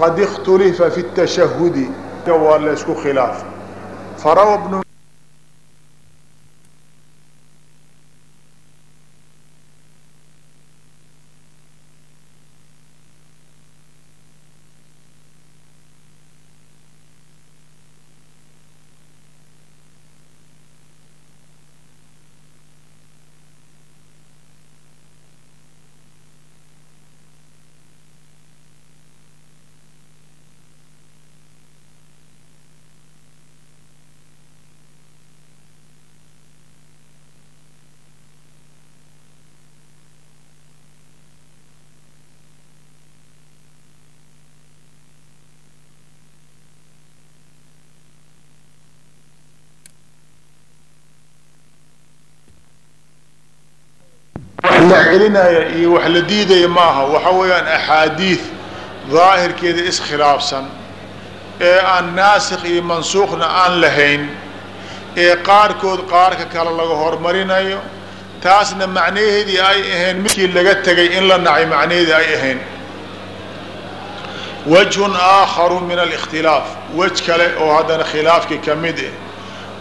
qad ikhtulifa fi الtashahudi waa la isku khilaafay farawa bnu wax la celinaya iyo wax la diidaya maaha. Waxa weeyaan axaadiid daahirkeeda iskhilaafsan ee aan naasikh iyo mansuukhna aan lahayn. Ee qaarkood qaarka kale laga hormarinayo. Taasna macnaheedii ay ahayn midkii laga tegay in la nacay macnaheedii ay ahayn. Wajhun aakharu min alikhtilaaf. Wej kale oo haddana khilaafkii ka mid ah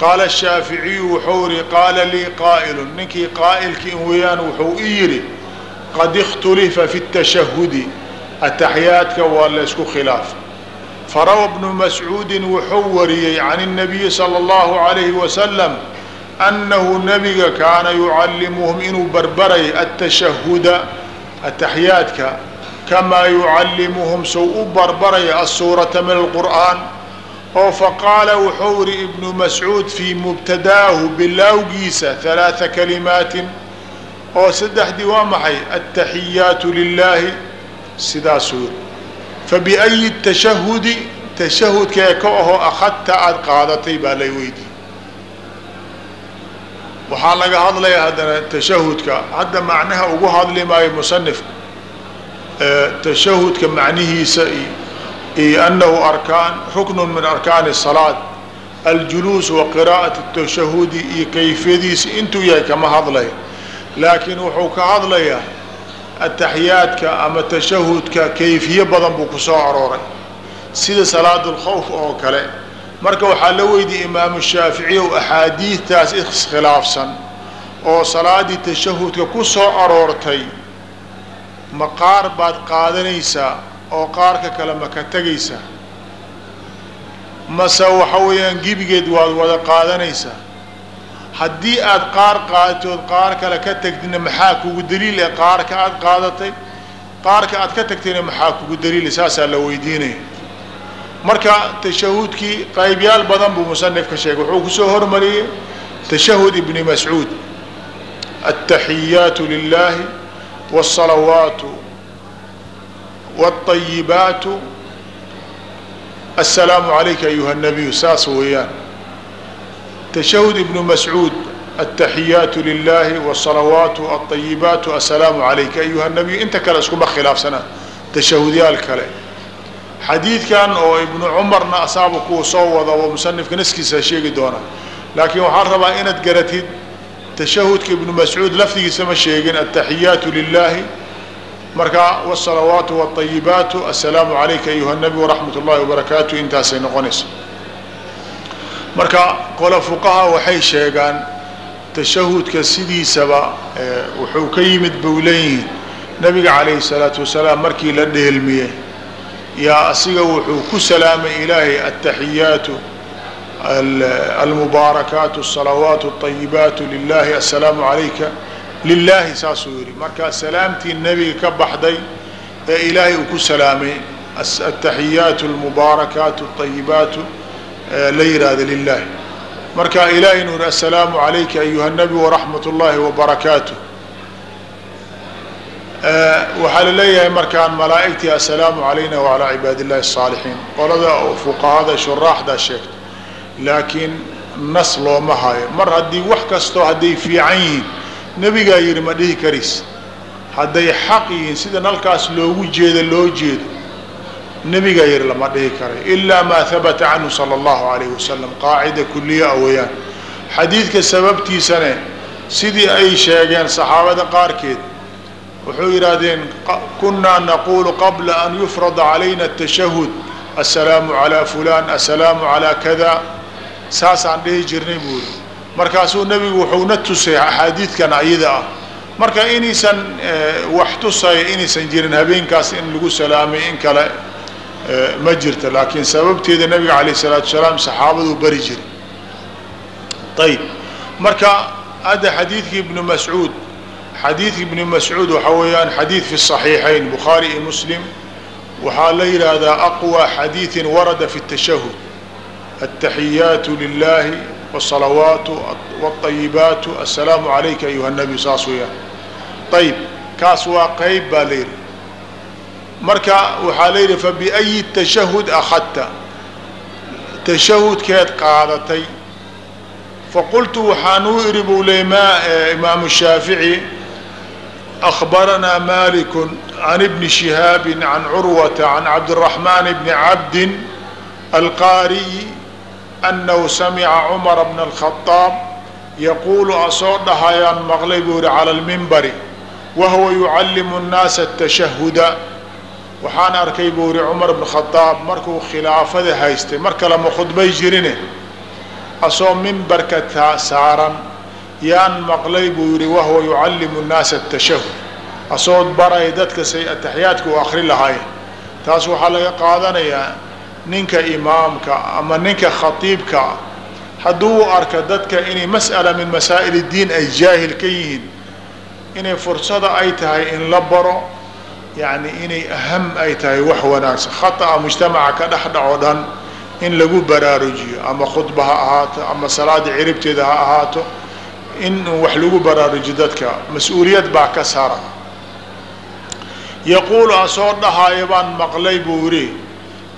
qaala shaaficiyu wuxuu yihi qaala lii qaa'ilun ninkii qaa'ilkii in weeyaan wuxuu i yidhi qad ikhtulifa fi tashahudi ataxyaadka waa la ysku khilaafay farawa bnu mascuudin wuxuu wariyey can الnabiyi salى اllahu عalayhi wasalam annahu nabiga kaana yucallimuhum inuu barbaray atashahuda ataxyaadka kamaa yucallimuhum sow u barbaraya asuurata min alqur'aan oo faqaala wuxuu yihi ibnu mascuud fii mubtadaahu bilaawgiisa halaaa kalimaatin. Oo saddexdii waa maxay? Altaxiyaatu lilaahi sidaasuu yiri fabiayi tashahudi tashahudkee ka ahoo akhadta aada qaadatay baa lay weydiiyey. Waxaa laga hadlayaa haddana tashahudka hadda macnaha ugu hadli maayo musanifka tashahudka macnihiisa iyo iyo anahu arkaan ruknu min arkaani salaad aljuluus wa qiraa'at tashahudi iyo kayfiyadiisi intuu yahay kama hadlay. Laakiin wuxuu ka hadlayaa ataxiyaadka ama tashahudka kayfiye badan buu ku soo arooray. Sida salaad alkhowf oo kale. Marka waxaa la weydiiyey imaamu shaaficiyow axaadiidtaas iskhilaafsan oo salaadii tashahudka ku soo aroortay maqaar baad qaadanaysaa oo qaarka kale ma ka tegaysaa mase waxa weeyaan gibigeed waad wada qaadanaysaa haddii aad qaar qaadatood qaar kale ka tegdina maxaa kugu daliil eh? Qaarka aad qaadatay qaarka aad ka tagtayna maxaa kugu daliila saasaa la weydiinaya. Marka tashahudkii qaybyaal badan buu musanifka sheegay. Wuxuu ku soo hormariyey tashahud ibni mascuud. Altaxiyaatu lilahi wالsalawaatu wالطayibaatu aلsalaamu عalayka ayuha الnabiyu saas weeyaan tashahud ibnu mascuud altaxiyaatu lilahi wالsalawaatu aلطayibaatu aلsalaamu عalayka ayuha الnabiyu inta kale iskuma khilaafsanaa tashahudyaal kale xadiidkan oo ibnu cumarna asaaba kuu soo wada oo musanifka naskiisa sheegi doona laakiin waxaan rabaa inaad garatid tashahudka ibnu mascuud lafdigiisa ma sheegin altaxiyaatu lilahi marka wالsalawaatu wالطayibaatu aلsalaamu عalayka ayuha الnabi waraxmat اllahi wabarakaatu intaasay noqonaysa marka qola fuqaha waxay sheegaan tashahudka sidiisaba wuxuu ka yimid bau leeyihiin nabiga calayhi الsalaatu wasalaam markii la dheelmiyey yaa asiga wuxuu ku salaamay ilaahay altaxiyaatu almubaarakaatu الsalawaat الطayibaat lilahi aلsalaamu عalayka lilahi saasuu yihi marka salaamtii nebiga ka baxday ee ilaahay uu ku salaamay ataxiyaat اlmubaarakaat الطayibaat la yihahda lilahi marka ilahay inuu yihi aلsalaamu عalayka ayuha الnabi waraxmat اllahi wbarakaatu waxaa la leeyahay markaan malaa'igtii assalaamu calayna wacalaa cibaadi illahi الصaalixiin qolada fuqahada shuraaxdaa sheegta laakiin nas looma hayo mar haddii wax kastoo hadday fiican yihiin nebigaa yidhi ma dhihi kariis hadday xaq yihiin sidan halkaas loogu jeedo loo jeedo. Nebigaa yidhi lama dhihi karay ilaa maa habata canhu sala allahu alayh wasalam qaacida kuliya a weeyaan. Xadiidka sababtiisane sidii ay sheegeen saxaabada qaarkeed wuxuu yidhaahdeen kunaa naqulu qabla an yufrada calayna atashahud assalaamu calaa fulaan assalaamu calaa kada saasaan dhihi jirnay buu yidhi markaasuu nebigu wuxuuna tusay axaadiidkan ayada ah marka inaysan wax tusaya inaysan jirin habeenkaas in lagu salaamay in kale ma jirto laakiin sababteeda nebiga calayh isalaatu salaam saxaabaduu bari jiray ayib marka hadda xadiidkii ibnu mascuud xadiid ibni mascuud waxaa weeyaan xadiid fi صaxiixayn bukhaari iyo muslim waxaa la yidhaahdaa aqwى xadiiثi warada fi الtashahud الtaxiyaatu lilahi wالصalawaat wالطayibaat aلsalaamu عalayka ayuha الnabiy saas weeyaan ayib kaas waa qeyb baa la yidhi marka waxaa la yidhi fabiأyi tashahud akhadta tashahudkeed qaadatay faqultu waxaan u idhi buu ley ma imaamu shaafiعي أخبرنا مالك عن ابن شهاب عن عروة عن عبد الرحمن بن عبد annahu samica عمر بن alkhadaab yaquulu asoo dhahayaan maqlay buu yihi cala almimbari wa huwa yucallimu nnaasa atashahuda waxaan arkay buu yihi cumar bna khadaab markuu khilaafada haystay mar kale ma khudbay jirine asoo mimbarka taa saaran yaan maqlay buu yihi wahuwa yucallimu nnaasa atashahud asood baraya dadka say u akri lahaayeen taas waxaa laga qaadanayaa ninka imaamka ama ninka khatiibka hadduu arka dadka inay mas'ala min masaa'il اdiin ay jaahil ka yihiin inay fursada ay tahay in la baro yani inay aham ay tahay wax wanaagsan khata'a mujtamaca ka dhex dhaco dhan in lagu baraarujiyo ama khudba ha ahaato ama salaada ciribteeda ha ahaato in wax lagu baraarujiyo dadka mas'uuliyad baa ka sara yaquulu asoo dhahaayo baan maqlay buu yidhi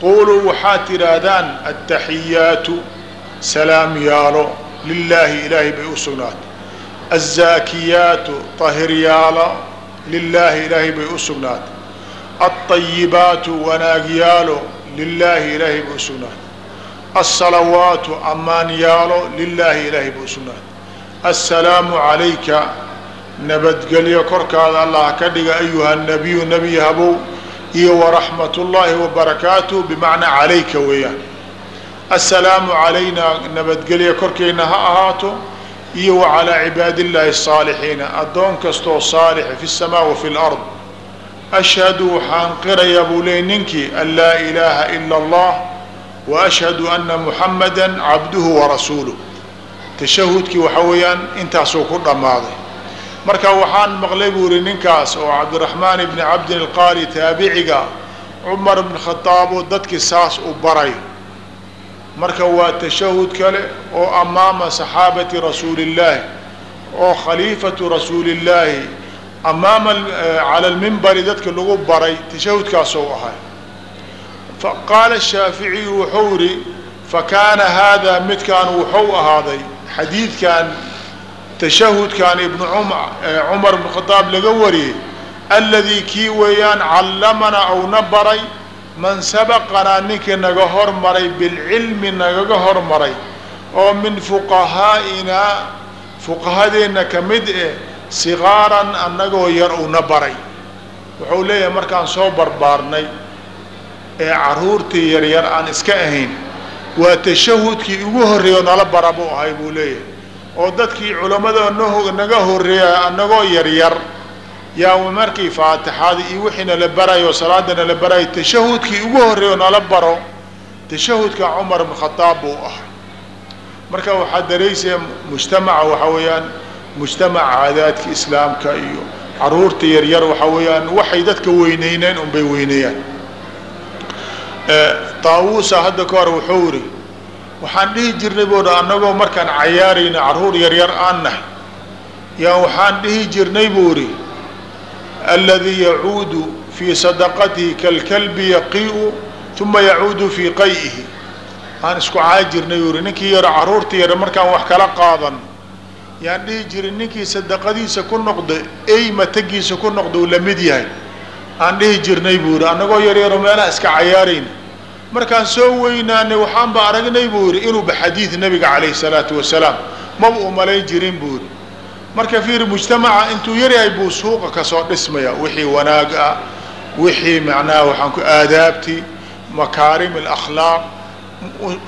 quuluu waxaad tidhaahdaan attaxiyaatu salaam yaalo lilaahi ilaahay bay u sugnaatay azaakiyaatu tahiryaalo lilaahi ilaahay bay u sugnaatay alطayibaatu wanaagyaalo lilaahi ilaahay bay u sugnaatay alsalawaatu ammaanyaalo lilaahi ilaahay bay u sugnaatay assalaamu calayka nabadgelyo korkaada allah ka dhiga ayuha nabiyu nebi habow iyo waraxmat ullaahi wabarakaatuh bimacnaa calayka weeyaan. Assalaamu calayna nabadgelyo korkeyna ha ahaato iyo wa calaa cibaadi illaahi asaalixiina addoon kastoo saalixa fi samaa wa fi lard ashhadu waxaan qirayaa buu leey ninkii an laa ilaaha ila allah wa ashhadu ana muxamada cabduhu warasuuluh tashahudkii waxaa weeyaan intaasuu ku dhammaaday marka waxaan maqlay buu yihi ninkaas oo cabdiraxmaan ibni cabdin alqaari taabiciga cumar ibn khadaab oo saas u baray. Marka waa tashahud kale oo amaama saxaabati rasuuli illaahi oo khaliifatu rasuuli illaahi amaama cala lmimbari dadka lagu baray tashahudkaasou ahay faqaala shaaficiyu wuxuu yihi fakaana haadaa midkaan wuxuu ahaaday xadiidkan tashahudkan ibnu cumar ibn khadaab laga wariyey alladii kii weeyaan callamanaa ouna baray man sabaqanaa ninkii naga hormaray bilcilmi nagaga hormaray oo min fuqahaa'inaa fuqahadeenna ka mid eh sigaaran annagoo yar uuna baray. Wuxuu leeyahay markaan soo barbaarnay ee caruurtii yaryar aan iska ahayn waa tashahudkii ugu horreeyo nala bara buu ahay buu leeyahay oo dadkii culammada naga horreeya annagoo yaryar yaa markii faatixada iyo wixii nala barayo salaada nala barayo tashahudkii ugu horreeyo nala baro tashahudka cumar ibn khadaab buu ahay marka waxaad dareysaya mujtamaca waxaa weeyaan mujtamaca caadaadka islaamka iyo carruurta yaryar waxaa weeyaan waxay dadka weyneyneen unbay weyneeyaan. Taawuusa hadda ka hor wuxuu iri waxaan dhihi jirnay buu dha annagoo markaan cayaarayna carruur yaryar aan nahay. Yaa waxaan dhihi jirnay buu idhi alladii yacuudu fii sadaqatihi kalkalbi yaqii'u uma yacuudu fii qay'ihi. Aan isku caayi jirnay buu ihi ninkii yaro carruurta yar markaan wax kala qaadan yaan dhihi jiray ninkii sadaqadiisa ku noqda ey matagiisa ku noqda uu la mid yahay? Aan dhihi jirnay buu ihi annagoo yaryaro meelaha iska cayaarayna markaan soo weynaanay waxaanba aragnay buu yidhi inuuba xadiid nabiga calayhi salaatu wasalaam maba u malayn jirin buu yidhi marka fiiri mujtamaca intuu yaryahay buu suuqa ka soo dhismaya wixii wanaag ah wixii macnaha waxaan ku aadaabtii makaarim alakhlaaq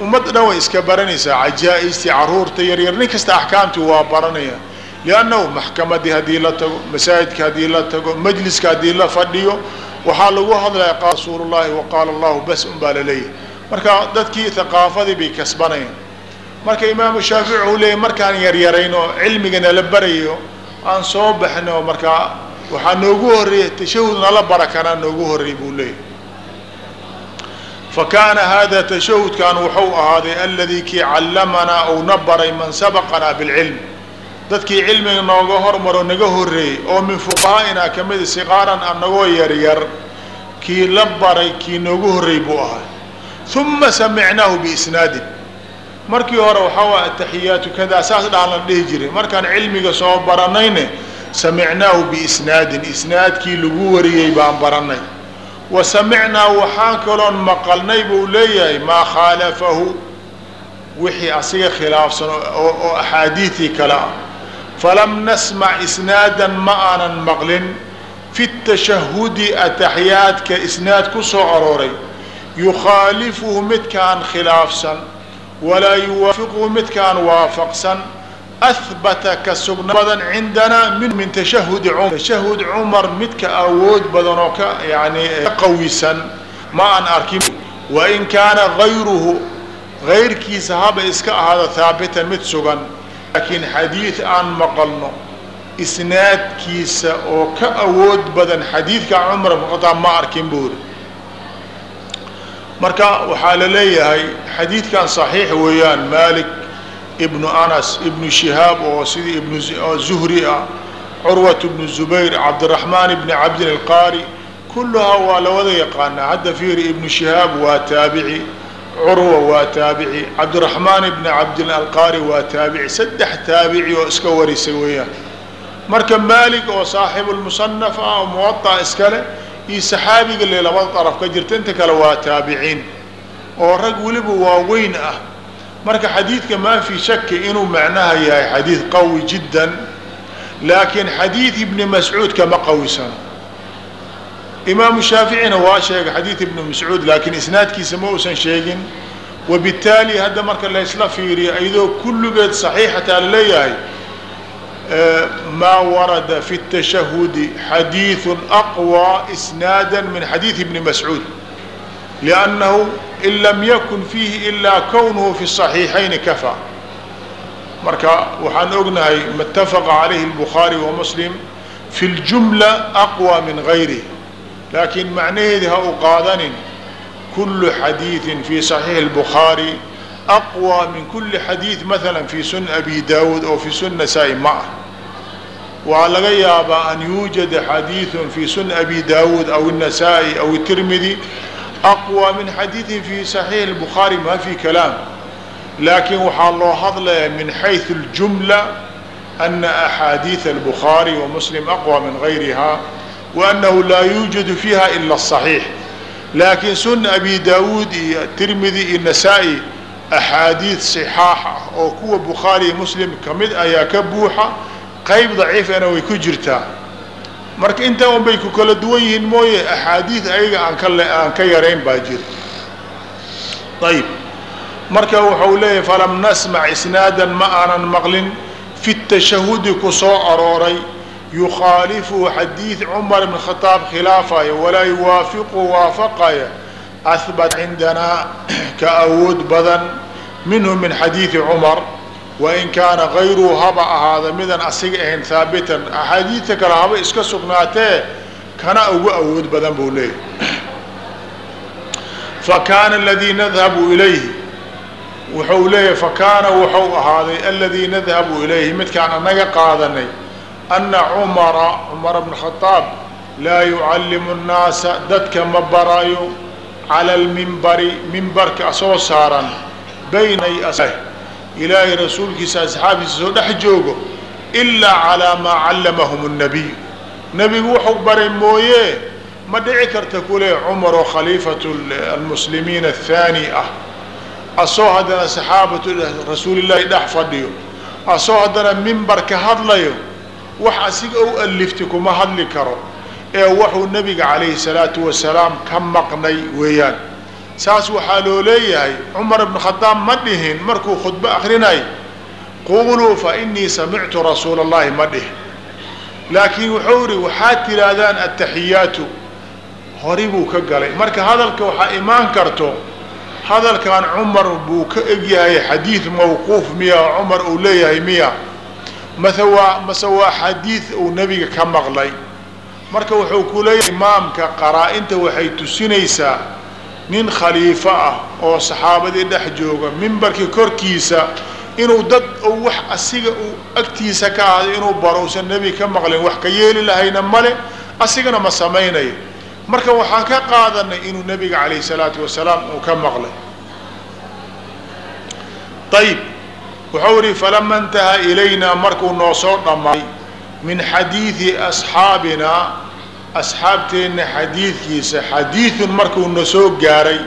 ummadda dhan way iska baranaysaa cajaa-istii yaryar nin kasta axkaamtii waa baranaya. Liannahu maxkamadii haddii la tago masaajidka haddii la tago majliska haddii la fadhiyo waxaa lagu hadlaya qaal rasuulu llahi wa qaala allahu bas un baa la leeyahay marka dadkii haqaafadii bay kasbanayaan marka imaamu shaafici wuxuu leeyahy markaan yaryarayn oo cilmigana la barayo aan soo baxno markaa waxaa noogu horreeya tashahud nala bara noogu horreey buu leeyahy fakaana hada tashahudkan wuxuu ahaaday aladii kii callamanaa ou na baray man sabaqanaa bilcilm dadkii cilmiga nooga hormaro naga horreeyey oo min fuqahaa'inaa ka mida siqaaran anagoo yaryar kii la baray kii noogu horreey buu ahaa. Uma samicnaahu biisnaadin. Markii hore waxaa waa ataxiyaatu kadaa saas dhaan la dhihi jiray. Markaan cilmiga soo baranayne samicnaahu biisnaadin. Isnaadkii lagu wariyey baan baranay wa samicnaa waxaan kaloon maqalnay buu leeyahay maa khaalafahu wixii asiga khilaafsan oo axaadiidii kale ah falam nasmac isnaadan ma aanan maqlin fi tashahudi ataxiyaadka isnaad ku soo arooray yukhaalifuhu midkaan khilaafsan walaa yuwaafiquhu midkaan waafaqsan ahbata ka sugna badan cindanaa min min tashahudi cumar tashahud cumar midka awood badan oo ka yani ka qawisan ma aan arkin wain kaana gayruhu gayrkiisa haba iska ahaada haabitan mid sugan laakiin xadiid aan maqalno isnaadkiisa oo ka awood badan xadiidka cumar muqataa ma arkin buuri marka waxaa la leeyahay xadiidkan صaxiix weeyaan malik ibnu anas ibnu shihaab oo sidii ibnu zuhri ah curwat ibnu zubayr cabdiraxmaan ibni cabdin alqaari kulluhaa waa la wada yaqaanaa. Hadda fiiri ibnu shihaab waa taabici curwa waa taabici cabdiraxmaan ibni cabdin alqaari waa taabici saddex taabici oo iska warisay weeyaan. Marka maalik oo saaxibu lmusanaf ah oo muwaطa iskale iyo saxaabiga le labada daraf ka jirta inta kale waa taabiciin oo rag weliba waaweyn ah. Marka xadiidka maa fi shaki inuu macnaha yahay xadiid qawi jiddan laakiin xadiid ibni mascuud kama qawisano imaamu shaaficina waa sheegay xadiid ibni mascuud laakiin isnaadkiisa ma uusan sheegin wabittaali hadda marka laysla fiiriyo iyadoo kulligeed saxiixataa laleeyahay ma warada fi التashahudi xadiiث أqwى isnaada min xadiiث ibni mascuud لأnnahu in lam yakun fiihi ilaa kownuhu fi الصaxiixayni kafa marka waxaan ognahay ma اtafaqa عalayhi الbukhaarي وmuslim fi اljumla أqwى min gayrih laakiin macnaheedi ha u qaadanin kulu xadiiثi fi صaxiiح الbukhaarي أqwى min kuli xadiiث maala fi sun abi daawuud oo fi sun nasaa-i ma ah waa laga yaabaa an yuujada xadiiثu fi sun abi daawuud aw الnasaa-i aw الtirmidi aqwى min xadiiثi fi صaxiix الbukhaari ma fi kalaam laakiin waxaa loo hadlaya min xayثu اljumla ana axaadiiث الbukhaari وmuslim aqwى min gayriha waanahu laa yuujadu fiiha ila الصaxiix laakiin sun abi daawuud iyo tirmidi iyo nasaa-i axaadiid صixaax ah oo kuwa bukhaari iyo muslim kamid ayaa ka buuxa qayb daciifana way ku jirtaa marka intaa un bay ku kala duwan yihiin mooye axaadiid ayaga aan ka aan ka yarayn baa jira ayib marka wuxuu leeyahay falam nasmac isnaadan ma aanan maqlin fi tashahudi ku soo arooray yukhaalifuhu xadiid cumar ibn khadaab khilaafaya walaa yuwaafiqu waafaqaya ahbat cindanaa ka awood badan minhu min xadiidi cumar wain kaana gayruhu haba ahaada midaan asiga ahayn haabitan axaadiidta kale haba iska sugnaatee kana ugu awood badan buu leeyahy fakaana aladii nadhabu ilayhi wuxuu leeyahay fakaana wuxuu ahaaday aladii nadhabu ilayhi midkaan anaga qaadanay ana cumara cumara bn khadaab laa yucallimu nnaasa dadka ma barayo cala almimbari mimbarka asoo saaran baynay ilaahay rasuulkiisa asxaabtiisa soo dhex joogo ilaa calaa maa callamahum الnabiy nebigu wuxuu baray mooye ma dhici karta kule cumar oo khaliifatu almuslimiin athaani ah asoo haddana saxaabatu rasuulillahi dhex fadhiyo asoo haddana mimbar ka hadlayo wax asiga ou alifti kuma hadli karo ee wuxuu nebiga calayhi salaatu wasalaam ka maqnay weeyaan. Saas waxaa loo leeyahay cumar ibn khadaab ma dhihin markuu khudbo akrinay quluu fa inii samictu rasuula allahi ma dhihin laakiin wuxuu yihi waxaad tidhaahdaan ataxiyaatu hori buu ka galay. Marka hadalka waxaa imaan karto hadalkan cumar buu ka egyahay xadiid mawquuf miya cumar uu leeyahay miya mase waa mase waa xadiid uu nebiga ka maqlay. Marka wuxuu ku leeyahay imaamka qaraa-inta waxay tusinaysaa nin khaliifo ah oo saxaabadii dhex jooga mimbarkii korkiisa inuu dad ou wax asiga uu agtiisa ka ahday inuu baro usan nebiga ka maqlin. Wax ka yeeli lahayna male asigana ma samaynayo. Marka waxaan ka qaadanay inuu nebiga calayh salaatu wasalaam uu ka maqlay. Ayib wuxuu ihi falama intahaa ilaynaa markuu noo soo dhammaaday min xadiidi asxaabinaa asxaabteenna xadiidkiisa xadiidun markuu na soo gaaray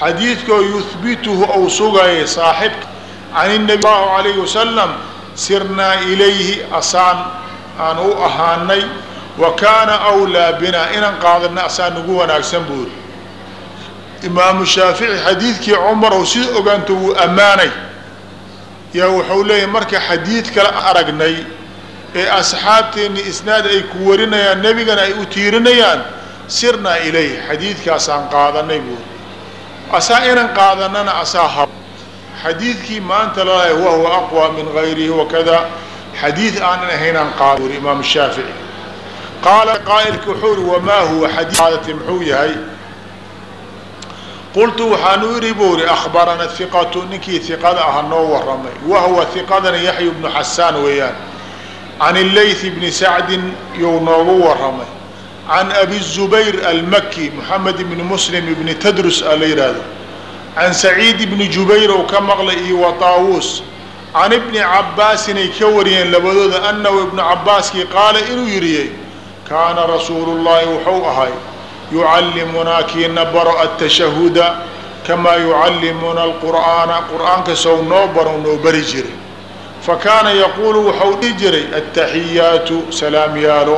xadiidkoo yuhbituhu ou sugayay saaxibka can الnabi allahu alayhi wasalam sirnaa ilayhi asaan aan u ahaanay wa kaana awlaa binaa inaan qaadana asaan ugu wanaagsan buu iri imaamu shaafici xadiidkii cumar ou sida ogaanto wuu ammaanay yaa wuxuu leeyahy marka xadiid kale aragnay ee asxaabteenni isnaad ay ku warinayaan nebigana ay u tiirinayaan sirnaa ilayh xadiidkaasaan qaadanay buuri asaa inaan qaadanana asaa hab. Xadiidkii maanta lalahay wahuwa aqwa min gayrihi wakada xadiid aanan ahaynaan qaada imaamu shaafici. Qaala qaa'ilka wuxuu ihi wamaa huwa xadiid? Qaadati muxuu yahay qultu waxaanu idhi buu ihi akhbarana hiqatu ninkii hiqada aha noo waramay wahuwa hiqadana yaxya bnu xasaan weeyaan can اleyth bni sacdin you noogu waramay can abi zubayr almaki moxamed ibni muslim ibni tadrus a la yidhaahdo can saciid ibni jubayr ou ka maqlay iyo wa taawuus can ibni cabaasinay ka wariyeen labadooda anahu ibnu cabaaskii qaala inuu yidhiyey kaana rasuulu llahi wuxuu ahay yucallimunaa kiina baro atashahuda kamaa yucallimuna alqur'aana qur'aanka sow noo baro noo bari jiray fakaana yaquulu waxau dhihi jiray altaxiyaatu salaamyaalo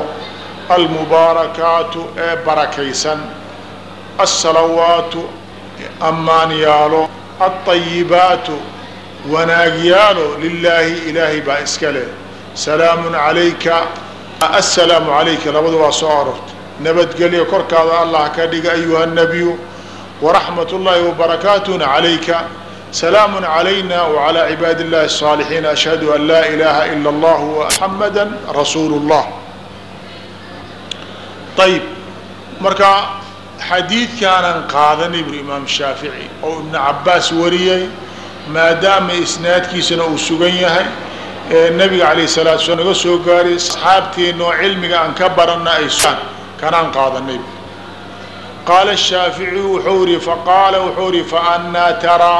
almubaarakaatu ee barakaysan alsalawaatu ammaanyaalo alطayibaatu wanaagyaalo lilaahi ilaahay baa iska leh salaamun calayka assalaamu calayka labadu waa soo arorta nabadgelyo korkaada allah ka dhiga ayuha nabiyu waraxmat ullaahi wabarakaatuna calayka. Salaamu calayna wacalaa cibaadi illahi asaalixiin ashhadu an laa ilaaha ila allahu wamxamada rasuulu llah ayb marka xadiidkaanan qaadan ibnu imaam shaafici oo ibnu cabaas wariyey maadaama isnaadkiisana uu sugan yahay ee nabiga alayh salatu naga soo gaaray asxaabteenoo cilmiga aan ka baranna ay sugaan kanaan qaadanay qaala الشhaafiعي wuxuu ihi faqaala wuxuu ihi فأnaa trىa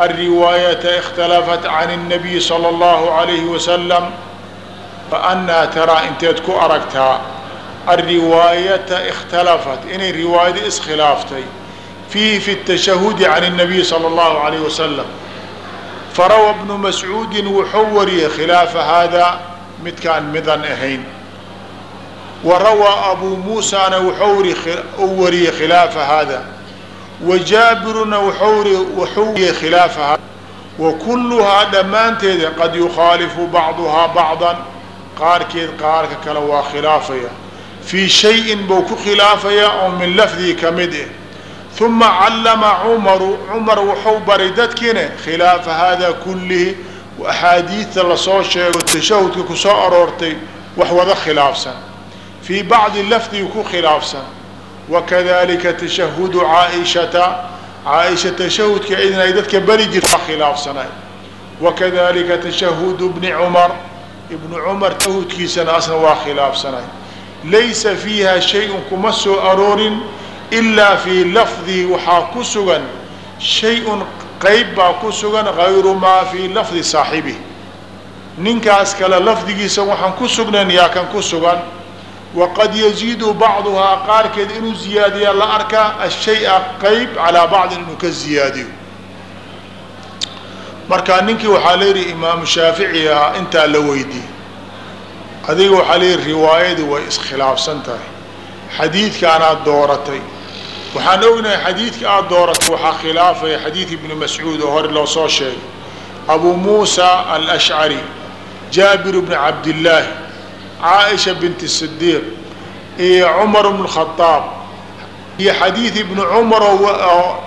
الرواaية اkتلفت عن النبي صلى الله عليه وسلم فأnaa تrىa inteed ku aragtaa الرواaية اkتلفت inay riwaayada iskhilaaftay فيه في التشhهد عن النبي صلى الله عليه وسلم فrawى بن مسعوudi wuxuu wariyey khilaafa hada midkaan midan ahayn warawaa abuu muusana wuu u wariyey khilaafa hada wa jaabiruna wuxuu wariyey khilaafa hada wa kulluhaa dhammaanteeda qad yukhaalifu bacduhaa bacdan qaarkeed qaarka kale waa khilaafaya fii shayin buu ku khilaafayaa oo min lafdii ka mid ah uma callama cumaru cumar wuxuu baray dadkiina khilaafa haada kullihi axaadiidta la soo sheego tashahudka ku soo aroortay wax wada khilaafsan fii bacdi lafdiga ku khilaafsan wakadalika tashahudu caaishata caaisha tashahudka idin ay dadka beri jirta khilaafsanay wakadalika tashahudu bni cumar ibnu cumar tashahudkiisana asna waa khilaafsanay laysa fiiha shay-un kuma soo aroorin ilaa fii lafdihi waxaa ku sugan shay-un qeyb baa ku sugan gayru maa fii lafdi saaxibihi ninkaas kale lafdigiisa waxaan ku sugnayn yaa kan ku sugan waqad yaziidu bacduhaa qaarkeed inuu ziyaadiyaa la arkaa ashay-a qeyb calaa bacdin inuu ka ziyaadiyo marka ninkii waxaa layidhi imaamu shaafici ah intaa la weydiiyey adiga waxaa layidhi riwaayadu way iskhilaafsan tahay xadiidka anaad dooratay waxaan ognahay xadiidka aada dooratay waxaa khilaafaya xadiid ibni mascuud oo hore loo soo sheegay abu muusa alashcari jaabir bni cabdillaahi caaisha binti sidiiq iyo cumar bnu khadaab iyo xadiid ibni cumar oo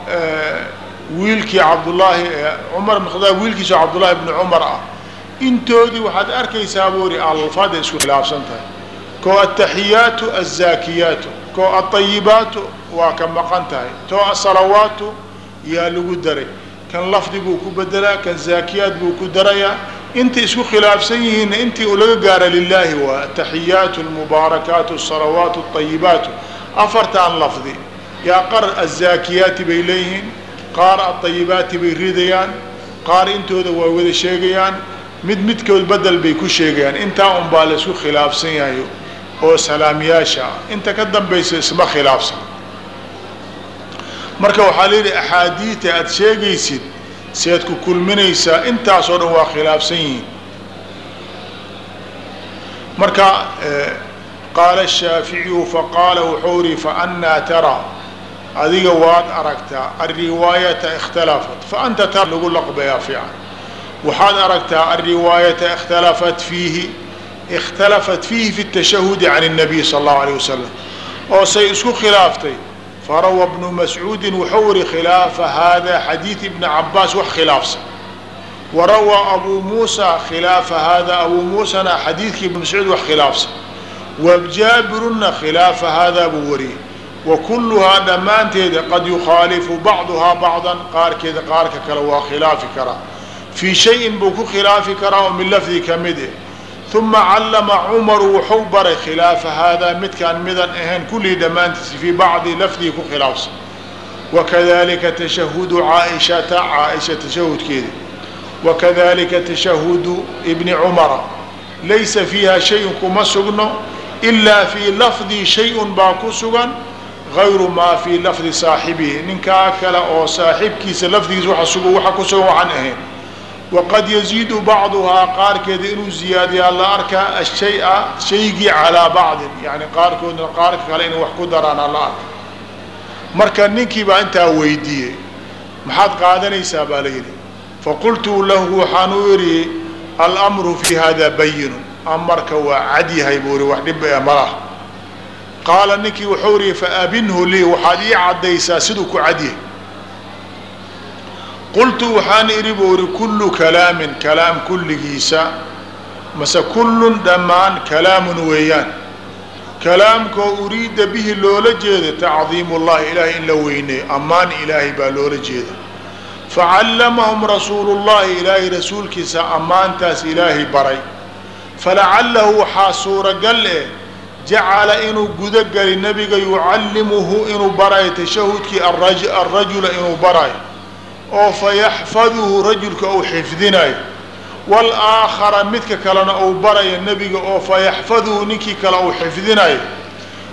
wiilkii cabdullaahi cumar bn khadaab wiilkiisa cabdullaahi cumar ah. Intoodii waxaad arkaysaa buu ri alfaada isku khilaafsan tahay. Koo ataxiyaatu azaakiyaatu koo aayibaatu waa ka maqan tahay. Too asalawaatu yaa lagu daray. Kan lafdi buu ku bedelaa kan zaakiyaat buu ku darayaa intay isku khilaafsan yihiinna intii u laga gaara lilaahi waa ataxiyaatu almubaarakaatu asalawaatu alayibaatu afartan lafdi yaa qar azaakiyaati bay leeyihiin qaar aayibaati bay ridayaan qaar intooda waa wada sheegayaan mid midkood bedel bay ku sheegayaan. Intaa un baa laysku khilaafsan yahay oo salaamiyaasha ah. Inta ka dambaysa isma khilaafsan. Marka waxaa layidhi axaadiidta aada sheegaysid seed ku kulminaysaa intaasoo dhan waa khilaafsan yihiin marka qaala الshaaficiyu faqaala wuxuu ihi faannaa taraa adiga waad aragtaa alriwaayata اkhtalafat faanta tara lagu laqbayaa fiican waxaad aragtaa alriwaayata اkhtalafat fiihi اkhtalafat fiihi fi الtashahudi can الnabiy sal اllahu alيه wasalam oo say isku khilaaftay farawa bnu mascuudin wuxuu ihi khilaafa hada xadiid ibni cabaas wax khilaafsan warawaa abuu muusa khilaafa hada abuu muusana xadiidkii ibn mascuud wax khilaafsan wajaabiruna khilaafa hada buu wariyey wa kulluhaa dhammaanteeda qad yukhaalifu bacduhaa bacdan qaarkeeda qaarka kale waa khilaafi karaa fii shayin buu ku khilaafi karaa oo min lafdi ka mid eh uma callama cumaru wuxuu baray khilaafa haadaa midkaan midan ahayn kullii dhammaantiisa fii bacdi lafdihi ku khilaafsan wakadalika tashahudu caaishata caaisha tashahudkeeda wakadalika tashahudu ibni cumara laysa fiiha shayun kuma sugno ilaa fii lafdi shayun baa ku sugan gayru maa fii lafdi saaxibihi ninkaa kale oo saaxibkiisa lafdigiisa waxa ku sugan waxaan ahayn waqad yaziidu bacduhaa qaarkeeda inuu ziyaadiyaa la arkaa ashaya shaygii calaa bacdin yani qaarkoodna qaarka kale inay wax ku daraana la arka marka ninkii baa intaa weydiiyey maxaad qaadanaysaa baa la yidhi faqultu lahu waxaan u idhi almru fii hada bayinu amarka waa cad yahay buu ihi wax dhibba malah qaala ninkii wuxuu ihi faabinhu lii waxaad ii caddaysaa siduu ku cad yahay qultu waxaan idhi buu ihi kullu kalaamin kalaam kulligiisa mase kullun dhammaan kalaamun weeyaan. Kalaamkoo uriida bihi loola jeeda tacdiimu llahi ilaahay in la weyneeyo ammaan ilaahay baa loola jeeda. Facallamahum rasuulu llahi ilaahay rasuulkiisa ammaantaas ilaahay baray. Falacalahu waxaa suuragal eh jacala inuu gudageli nabiga yucallimuhu inuu barayo tashahudkii arajula inuu barayo oo fayaxfaduhu rajulka uu xifdinayo. Waalaakhara midka kalena uu barayo nebiga oo fayaxfaduhu ninkii kale uu xifdinayo.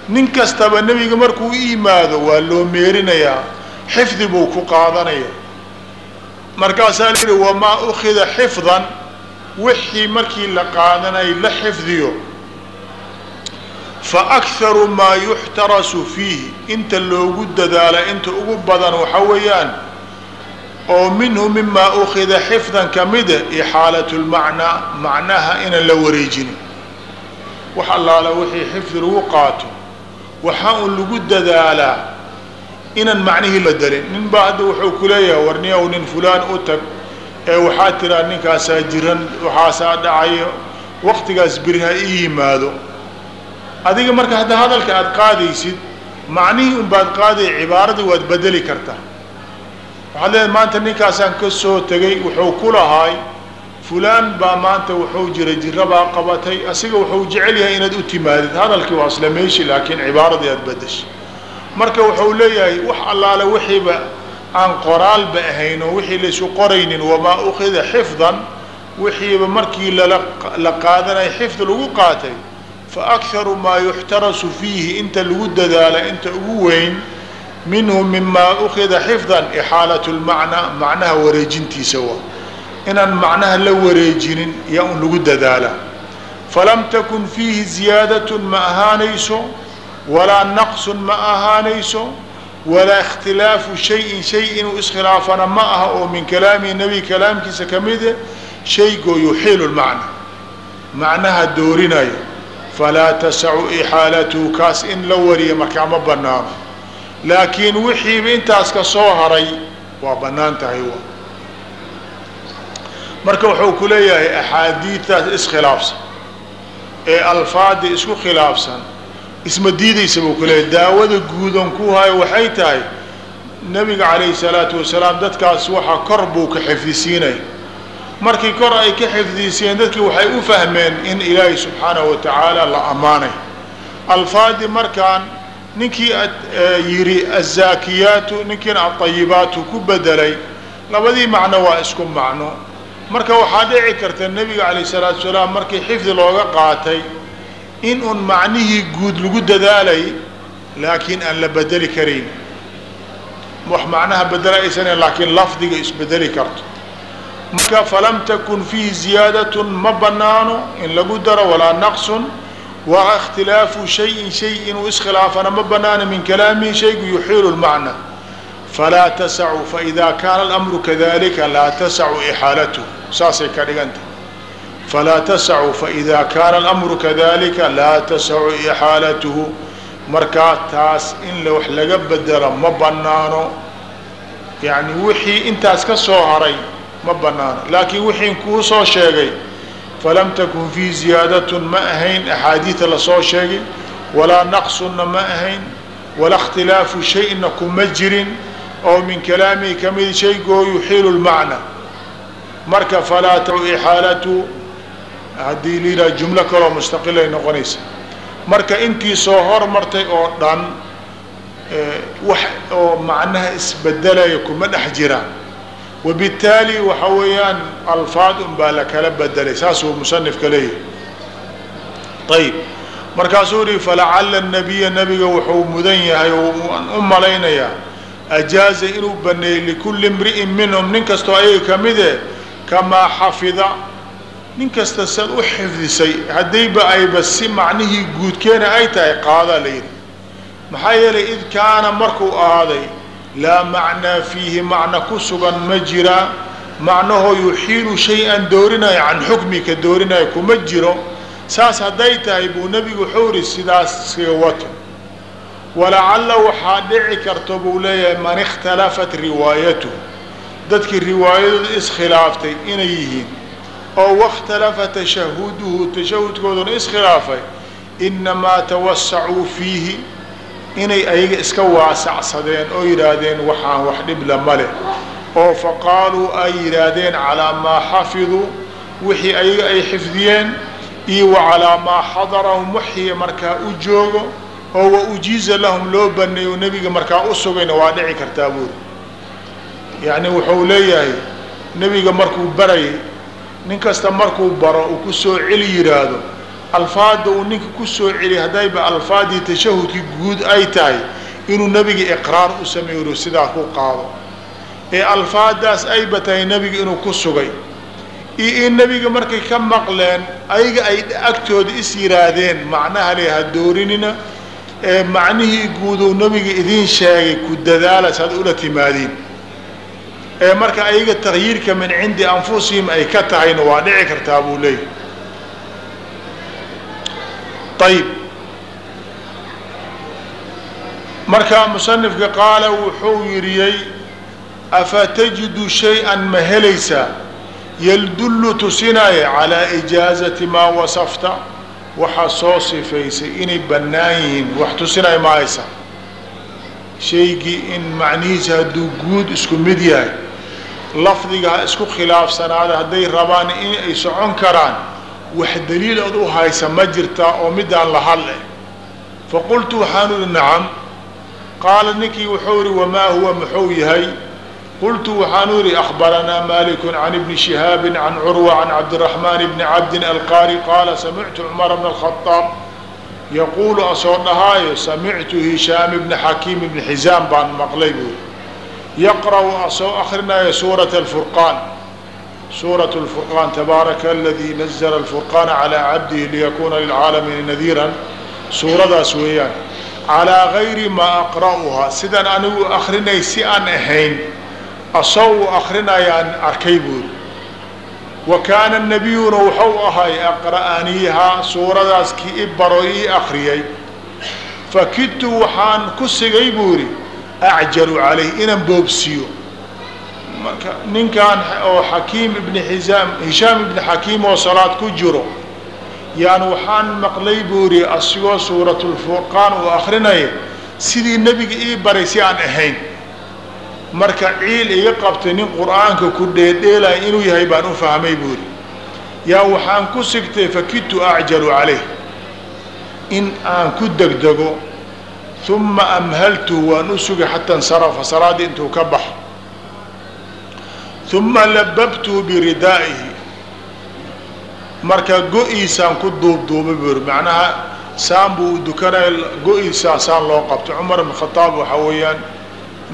Nin kastaba nebiga markuu yimaado waa loo meerinayaa xifdi buu ku qaadanaya markaasaa la yidhi wamaa ukhida xifdan? Wixii markii la qaadanay la xifdiyo. Fa akharu maa yuxtarasu fiihi. Inta loogu dadaala inta ugu badan waxa weeyaan oo minhu mimaa ukhida xifdan ka mida ixaalatu lmacnaa macnaha inaan la wareejinin wax allaala wixii xifdi lagu qaato waxaa un lagu dadaalaa inaan macnihii la delin nin baa hadda wuxuu ku leeyahay warniyow nin fulaan u tag ee waxaad tiraa ninkaasaa jiran waxaasaa dhacayo waktigaas beri ha ii yimaado. Adiga marka hadda hadalka aada qaadaysid macnihii unbaad qaadaya cibaaradii waad bedeli kartaa waxaad leedahay maanta ninkaasaan ka soo tegay wuxuu ku lahaay fulaan baa maanta wuxuu jiray jirabaa qabatay asiga wuxuu jecel yahay inaad u timaadid hadalkii waa isla meeshi laakiin cibaaradii aad bedeshay marka wuxuu leeyahay wax allaale wixiiba aan qoraalba ahayn oo wixii laysu qoraynin wamaa ukhida xifdan wixiiba markii lala la qaadanaya xifd lagu qaatay fa akharu maa yuxtarasu fiihi inta lagu dadaala inta ugu weyn minhu mimaa ukhida xifdan ixaalatu lmacnaa macnaha wareejintiisa waa inaan macnaha la wareejinin yaa un lagu dadaala. Falam takun fiihi ziyaadatun ma ahaanayso walaa naqsun ma ahaanayso walaa ikhtilaafu shayin shay inuu iskhilaafana ma aha oo min kalaamihi nebi kalaamkiisa ka mide shaygoo yuxiilu lmacna macnaha doorinayo falaa tasacu ixaalatuhu kaas in la wariya markaa ma laakiin wixiiba intaas ka soo haray waa bannaan tahay marka wuxuu ku leeyahay axaadiidtaas iskhilaafsan ee alfaada isku khilaafsan isma diidaysa buu ku leeyahay. Daawada guudan ku hayo waxay tahay nebiga calayhi salaatu wasalaam dadkaas waxa kor buu ka xifdisiinay markii kor ay ka xifdisiiyeen dadkii waxay u fahmeen in ilaahay subxaanahu wa tacaala la ammaanay. Alfaadi markaan ninkii yidhi azaakiyaatu ninkiina aayibaatu ku bedelay labadii macno waa isku macno. Marka waxaa dhici karta nebiga calayh salaatu salaam markii xifdi looga qaatay in un macnihii guud lagu dadaalay laakiin aan la bedeli karayn wax macnaha bedela aysan laakiin lafdiga isbedeli karto. Marka falam takun fiihi ziyaadatun ma banaano in lagu daro walaa naqsun waa ikhtilaafu shayin shay inuu iskhilaafana ma banaano min kalaamihi shaygu yuxiilu lmacna falaa tasacu faida kaana alamru kadalika laa tasacu ixaalatuhu saasay ka dhigantah falaa tasacu faida kaana alamru kadalika laa tasacu ixaalatuhu markaa taas in wax laga bedelo ma banaano yani wixii intaas ka soo haray ma banaano laakiin wixiin kuu soo sheegay falam takun fii ziyaadatun ma ahayn axaadiida la soo sheegay walaa naqsunna ma ahayn walaa ikhtilaafu shayna kuma jirin oo min kalaamihi ka mid shaygoo yuxiilu lmacna marka falaa ixaalatu haddii liiraa jumlo kaloo mustaqilay noqonaysa marka intii soo hormartay oo dhan wax oo macnaha isbedelaya kuma dhex jiraan wabittaali waxa weeyaan alfaad un baa la kala bedelay saasuu musanifka leeyahay ayib markaasuu yihi falacala nabiya nabiga wuxuu mudan yahay u malaynayaa ajaaza inuu baneeyey likulli imri'in minhum nin kastoo ayaga ka mide kamaa xafida nin kasta sad u xifdisay haddayba ayba si macnihii guudkeena ay tahay qaadaa la yidhi maxaa yeelay id kaana markuu ahaaday laa macnaa fiihi macna ku sugan ma jiraa macnahoo yuxiilu shay-an doorinaya can xukmika doorinaya kuma jiro. Saas hadday tahay buu nebigu wuxuu yihi sidaas iskaga wato walacalla waxaa dhici karto buu leeyahay man ikhtalafat riwaayatuh dadkii riwaayadooda iskhilaaftay inay yihiin. Oo wakhtalafa tashahuduhu tashahudkooduna iskhilaafay inamaa tawasacuu fiihi inay ayaga iska waasacsadeen oo yidhaahdeen waxaan wax dhibla ma leh. Oo faqaaluu ay yidhaahdeen calaa maa xafiduu wixii ayaga ay xifdiyeen iyo wa calaa maa xadarahum wixii markaa u joogo oo wa ujiiza lahum loo baneeyo nebiga markaa u sugayna waa dhici kartaa buuri. Yacni wuxuu leeyahay nebiga markuu barayay nin kasta markuu baro uu ku soo celi yidhaahdo alfaada uu ninka ku soo celiy haddayba alfaadii tashahudkii guud ay tahay inuu nebiga iqraar u sameeyo sidaa ku qaado. Ee alfaadaas ayba tahay nebiga inuu ku sugay. Iyo in nebiga markay ka maqleen ayaga ay agtooda is yidhaahdeen macnaha le ha doorinina ee macnihii guuduu nebiga idiin sheegay ku dadaala saad ula timaadiin ee marka ayaga takyiirka min cindi anfusihim ay ka tahayna waa dhici kartaa buu leeyahy ayib markaa musanifka qaala wuxuu yidhiyey afa tajidu shay-an ma helaysaa yaldullu tusinaya calaa ijaazati maa wasafta waxaa soo sifaysay inay bannaan yihiin wax tusinaya ma haysa shaygii in macnihiisa hadduu guud isku mid yahay lafdiga ha isku khilaafsanaada hadday rabaan in socon karaan wax daliil ood u haysa ma jirtaa oo midaan la hadle. Faqultu waxaanu ihi nacam. Qaala ninkii wuxuu ihi wamaa huwa? Muxuu yahay. Qultu waxaanu ihi akhbaranaa maliku can ibni shihaabi can curwa can cabdiraxmaan bni cabdin alqaari qaala samictu cumara bna alkhadaab yaquulu asoo dhahaayo samictu hishaam bna xakiim bni xisaam baan maqlay buuri yaqra'u asoo akrinaya suurata alfurqaan suuratu lfurqaan tabaaraka aladii nazla alfurqaana calaa cabdihi liyakuuna lilcaalamiina nadiiran suuradaas weeyaan calaa gayri maa aqra'uhaa sidaan anigu akrinay si aan ahayn asoo uu akrinayaan arkay buuri wa kaana nabiyuna wuxuu ahay aqra'aniihaa suuradaas kii i baro ii akriyay fakidtu waxaan ku sigay buuri acjalu calayh inaan boobsiiyo marka ninkan oo xakiim ibni xisaam hishaam ibni xakiim oo salaad ku jiro. Yaan waxaan maqlay buuri asigoo suuratulfurqaan uu akrinaya sidii nebiga ii baray si aan ahayn. Marka ciil iga qabtay nin qur'aanka ku dheedheelaya inuu yahay baan u fahmay buuri. Yaa waxaan ku sigtay fakidtu acjalu calayh. In aan ku degdego uma amhaltuhu waan u sugay xataa insarafa salaaddii intuu ka baxo uma lababtuhu biridaa'ihi marka go-iisaan ku duubduubay buuri macnaha saan buu dukanaya go-iisaa saan loo qabtay cumar ibn khadaab waxaa weeyaan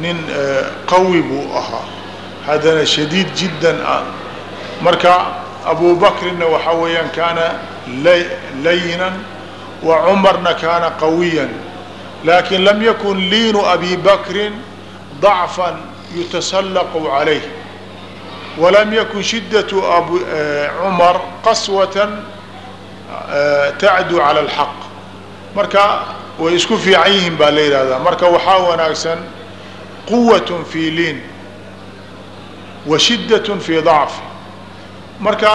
nin qawi buu ahaa. Haddana shadiid jiddan ah marka abu bakrina waxaa weeyaan kaana layinan wa cumarna kaana qawiyan. Laakin lam yakun liinu abi bakrin ضacfan yutasallaqu calayh walam yakun shidaة cumar qaswatan tacdu calى اlxaq marka way isku fiican yihiin baa la yidhahdaa marka waxaa wanaagsan quwaة fi liin wa shidaة fi ضacf marka